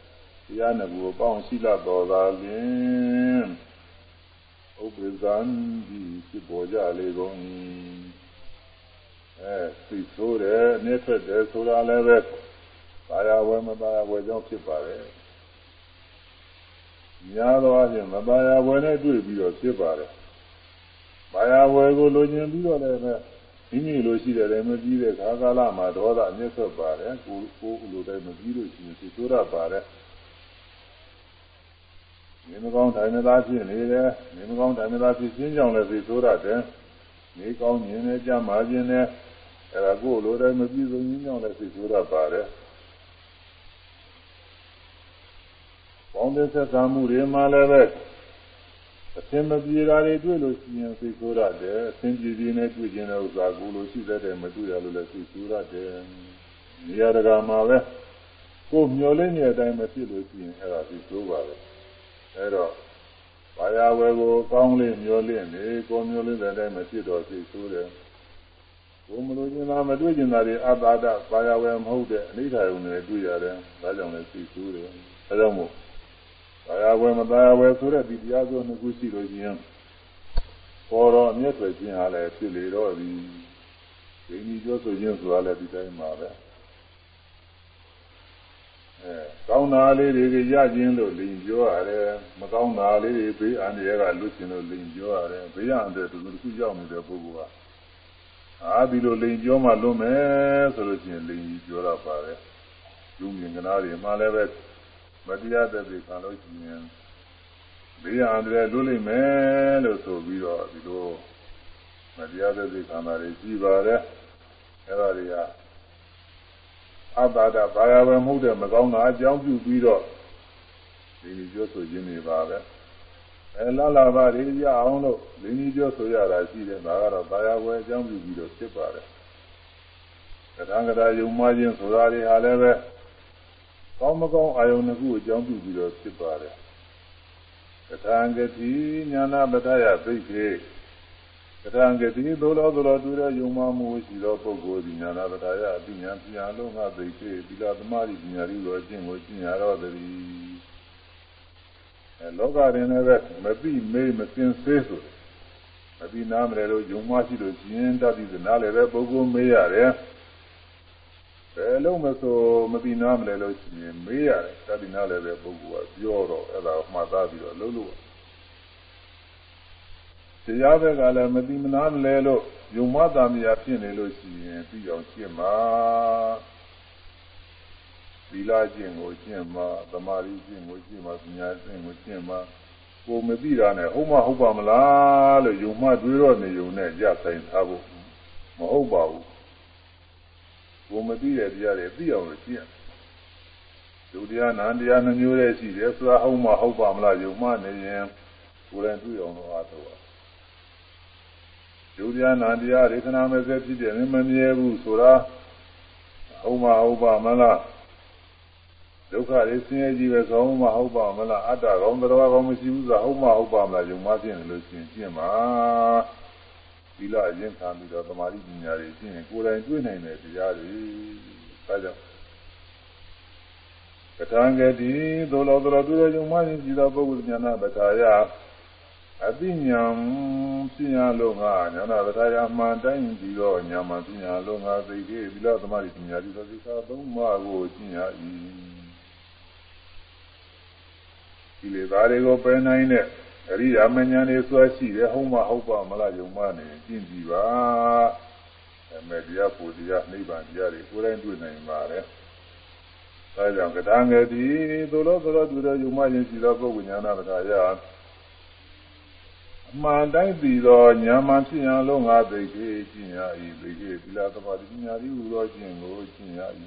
ရားနှစ်ခုပေါင်းရှိလတော်သာလျင်ဥပ္ပဇံဒီဖြစ်ပေါ်ကြလေကုန်၏အဲသိဆိုးတယ်အမြဲထွက်တယ်ဆိုတာလည်းပဲပါရဝဲမပါရဝဲကြောင့်ဖြစ်ပါတယ်များသောအားဖြင့်မပါရဝဲနဲ့တွေ့ပြီးတော့ဖြစ်ပါတယ်ပါရဝဲကိုလိုချင်ပြီးတော့လည်းပဲမိမိလိုရှိတယ်လည်းမပြီးတဲ့ခါကာလမှာဒေါသအမြဲထွက်ပါတယ်ကိုကိုလိုတိုင်းမပြီးလို့ရှိရင်သိဆိုးရပါတယ် နေမကောင်းတိုင်းမသားဖြစ်နေတယ်နေမကောင်းတိုင်းမသားဖြစ်ခြင်းကြောင့်လည်းသိဆိုးရတယ်နေကောင်းခြင်းနဲ့ကြမှာခြင်းနဲ့အဲဒါကိုယ်လိုတယ်မပြည့်စုံခြင်းကြောင့်လည်းသိဆိုးရပါတယ်ပေါင်းတဲ့ဆက်ဆံမှုတွေမှာလည်းပဲအသင်မပြေတာတွေတွေ့လို့ရှိရင်သိဆိုးရတယ်အသင်ပြေပြေနဲ့တွေ့ခြင်းတဲ့ဥစ္စာကိုလိုရှိတဲ့မတွေ့ရလို့လည်းသိဆိုးရတယ်နေရာတကာမှာပဲကိုမျောလင်းနေတဲ့အတိုင်းမဖြစ်လို့ရှိရင်အဲဒါသိဆိုးပါတယ် အဲတော့ဘာယာဝယ်ကိုကောင်းလေးမျောလင့်နေကိုမျောလင့်တဲ့အတိုင်းမဖြစ်တော့သိဆိုးတယ်ဘုံမလို့ကျင်တာမတွေ့ကျင်တာတွေအတာဒဘာယာဝယ်မဟုတ်တဲ့အနိဋ္ဌာယုံတွေတွေ့ရတယ်ဒါကြောင့်လည်းသိဆိုးတယ်အဲကြောင့်မို့ဘာယာဝယ်မဘာယာဝယ်ဆိုတဲ့ဒီတရားစိုးနှစ်ခုရှိလို့ချင်းပေါ်တော့အမျက်ထွက်ခြင်းဟာလည်းဖြစ်လေတော့ဒီဒိဋ္ဌိပြောဆိုခြင်းဆိုတာလည်းဒီတိုင်းပါပဲ အဲကောင်းတာလေးတွေရခြင်းလို့လိန်ပြောရတယ်မကောင်းတာလေးတွေဘေးအန္တရာယ်ကလွတ်ခြင်းလို့လိန်ပြောရတယ်ဘေးအန္တရာယ်တူတူတစ်ခုရောက်နေတဲ့ပုဂ္ဂိုလ်ကအာဒီလိုလိန်ပြောမှလွတ်မယ်ဆိုလို့ရှိရင်လိန်ကြီးပြောတော့ပါတယ်လူမြင်ကနာတွေမှလည်းပဲမတရားတဲ့ပြေခံလို့ရှိရင်ဘေးအန္တရာယ်လွတ်လိမ့်မယ်လို့ဆိုပြီးတော့ဒီလိုမတရားတဲ့ပြေခံတာတွေရှိပါတယ်အဲ့ဒါတွေက အဘဒဘာယာပဲမဟုတ်တဲ့မကောင်းတာအကြောင်းပြုပြီးတော့ဒီလိုပြောဆိုခြင်းတွေပါပဲအဲလာလာပါတွေရအောင်လို့ဒီနည်းပြောဆိုရတာရှိတယ်ဒါကတော့ဘာယာပဲအကြောင်းပြုပြီးတော့ဖြစ်ပါတယ်ကထံကထာယုံမှခြင်းဆိုတာတွေဟာလည်းပဲကောင်းမကောင်းအာယုန်တစ်ခုအကြောင်းပြုပြီးတော့ဖြစ်ပါတယ်ကထံကတိညာနာပဒယသိခေ ကထံကတိသို့တော်သို့တော်တူတဲ့ယုံမှမှုရှိသောပုဂ္ဂိုလ်ဒီညာနာပဒယအပညာပညာလုံးငါသိခေသီလသမာဓိပညာရည်တော်ခြင်းကိုကျင့်ရတော့တည်းအဲလောကရင်လည်းပဲမသိမေးမစင်စေးဆိုမသိနားမလဲလို့ယုံမှရှိလို့ကျင့်တတ်ပြီးနားလည်းပဲပုဂ္ဂိုလ်မေးရတယ်ဘယ်လုံးမဆိုမသိနာမလဲလို့ရှိရင်မေးရတယ်တတိနာလည်းပဲပုဂ္ဂိုလ်ကပြောတော့အဲ့ဒါမှတ်သားပြီးတော့လုံးလို့ တရားဘက်ကလည်းမသိမနာမလဲလို့ယုံမတာမယာဖြစ်နေလို့ရှိရင်ပြီးအောင်ရှင်းပါသီလကျင့်ကိုကျင့်ပါသမာဓိကျင့်ကိုကျင့်ပါပညာကျင့်ကိုကျင့်ပါကိုမသိတာနဲ့ဟုတ်မဟုတ်ပါမလားလို့ယုံမတွေးတော့နေယုံနဲ့ကြဆိုင်ထားဖို့မဟုတ်ပါဘူးကိုမသိတဲ့တရားတွေသိအောင်လို့ရှင်းဒုတရားနန္တရားနှမျိုးတည်းရှိတယ်ဆိုတာဟုတ်မဟုတ်ပါမလားယုံမနေရင်ကိုယ်တိုင်တွေ့အောင်လို့အားထုတ် ဒုတရားနန္တရားဒေသနာမဲ့ဖြစ်ဖြစ်မမြဲဘူးဆိုတာဟုတ်မဟုတ်ပါမလားဒုက္ခတွေဆင်းရဲကြီးပဲကောင်းမှဟုတ်ပါမလားအတ္တကောင်းတရားကောင်းမရှိဘူးဆိုတာဟုတ်မှဟုတ်ပါမလားယုံမဖြစ်နေလို့ရှိရင်ရှင်းပါသီလအရင်ခံပြီးတော့သမာဓိပညာတွေရှင်းရင်ကိုယ်တိုင်တွေ့နိုင်တဲ့တရားတွေဒါကြောင့်ကထာငတိသို့တော်တော်သူတော်ယုံမှရင်ကြည်သောပုဂ္ဂိုလ်ဉာဏပထာယ အသိဉာဏ်ဖြစ်ရလို့ငါဉာဏပထာယမှန်တိုင်းပြီးတော့ဉာဏ်မှဖြစ်ရလို့ငါသိခဲ့သီလသမာဓိပညာတွေသိက္ခာသုံးပါးကိုကျင့်ရ၏ဒီလေသားတွေကိုပယ်နိုင်တဲ့အရိယာမဉ္ဇဉ်တွေဆွဲရှိတယ်ဟုတ်မဟုတ်ပါမလားယုံမနေကျင့်ကြည့်ပါအမေတရားပူတရားနိဗ္ဗာန်တရားတွေကိုယ်တိုင်တွေ့နိုင်ပါတယ်ဒါကြောင့်ကထာငယ်တိသို့လို့သို့လို့သူတို့ယုံမရင်ရှိသောပုဂ္ဂိုလ်ညာနာပဒါယအ မှန်တိုင်းပြီးသောညာမှဖြစ်ရန်လုံးငါသိခေကျင့်ရ၏သိခေသီလသမာဓိပညာဤဟူသောကျင့်ကိုကျင့်ရ၏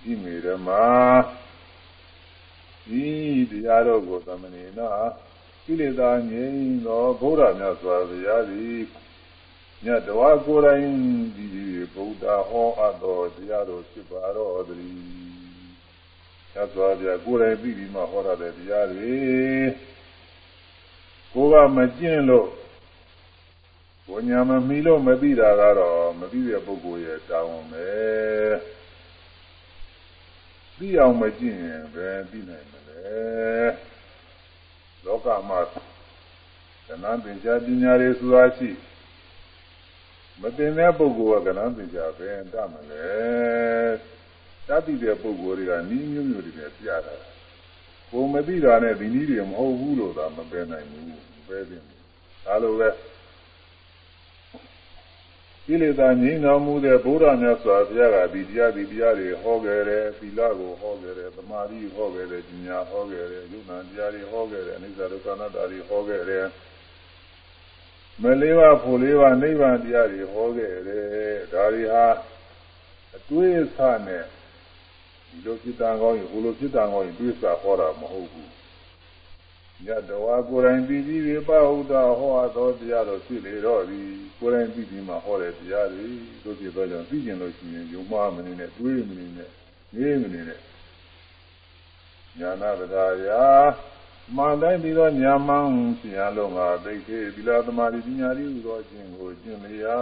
ဒီမေရမဤတရားတော်ကိုသမဏေနာကိလေသာငြိမ်းသောဘုရားမြတ်စွာဘုရားသည်မြတ်တော်ကိုယ်တိုင်ဒီဗုဒ္ဓဟောအပ်သောတရားတော်ဖြစ်ပါတော်တည်းမြတ်စွာဘုရားကိုယ်တိုင်ပြီးပြီးမှဟောရတဲ့တရားတွေ ကိုယ်ကမကျင့်လို့ဘုညာမမီလို့မသိတာကတော့မသိတဲ့ပုဂ္ဂိုလ်ရဲ့တာဝန်ပဲသိအောင်မကျင့်ရင်ပဲသိနိုင်မလဲလောကမှာကဏ္ဍပင်ချာပညာတွေဆိုတာရှိမတင်တဲ့ပုဂ္ဂိုလ်ကကဏ္ဍပင်ချာပဲတတ်မလဲတတ်ပြီးတဲ့ပုဂ္ဂိုလ်တွေကနီးမျိုးမျိုးတွေနဲ့ပြတာ ကိုမသိတာနဲ့ဒီနည်းတွေမဟုတ်ဘူးလို့သာမပဲနိုင်ဘူးပဲတယ်ဒါလိုပဲကိလေသာငြိမ်းတော်မူတဲ့ဘုရားမြတ်စွာဘုရားကဒီတရားဒီတရားတွေဟောခဲ့တယ်သီလကိုဟောခဲ့တယ်သမာဓိဟောခဲ့တယ်ဉာဏ်ဟောခဲ့တယ်ယုံနာတရားတွေဟောခဲ့တယ်အနိစ္စဒုက္ခအနတ္တတွေဟောခဲ့တယ်မလေးပါဖို့လေးပါနိဗ္ဗာန်တရားတွေဟောခဲ့တယ်ဒါတွေဟာအတွေးအဆနဲ့ ဒီလိုဖြစ်တာကောင်းရင်ဘုလိုဖြစ်တာကောင်းရင်တွေးစာဟောတာမဟုတ်ဘူးညတော်ကိုယ်တိုင်ပြီးပြီးပြပဟုတ်တာဟောသောတရားတော်ဖြစ်လေတော့ဒီကိုယ်တိုင်ပြီးပြီးမှဟောတဲ့တရားတွေတို့ဖြစ်တော့ကြောင့်သိကျင်လို့ရှိရင်ယုံမှားမနေနဲ့တွေးမနေနဲ့နေမနေနဲ့ညာနာပဒါယာမှန်တိုင်းပြီးတော့ညာမှန်ရှင်ရလုံးကသိခေသီလသမာဓိပညာရည်ဟူသောခြင်းကိုကျင့်လျာ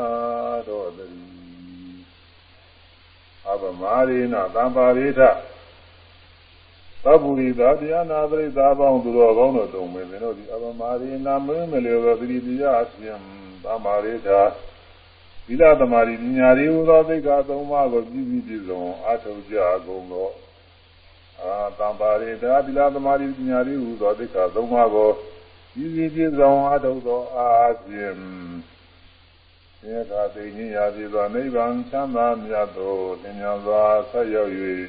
တော့တည်း အပမာရိနာသံပါရိထသဗ္ဗူရိသာတရားနာပရိသာပေါင်းသူတော်ကောင်းတို့တုံမင်းတို့ဒီအပမာရိနာမင်းမလျောသောသတိတရားအပြင်သမာရိထာ သီလသမารိပညာတွေဟူသောသိက္ခာသုံးပါးကိုပြည့်စည်ပြည့်စုံအားထုတ်ကြကုန်သောအာတံပါရိဒါသီလသမารိပညာတွေဟူသောသိက္ခာသုံးပါးကိုပြည့်စည်ပြည့်စုံအားထုတ်သောအားဖြင့် သေခါသိဉ္ဇာပြည့်သောနိဗ္ဗာန်ချမ်းသာမြတ်သောသင်္ညာစွာဆက်ရောက်၍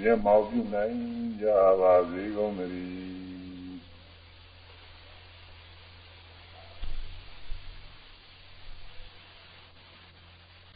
မျက်မှောက်ပြုနိုင်ကြပါစေကုန်သတည်း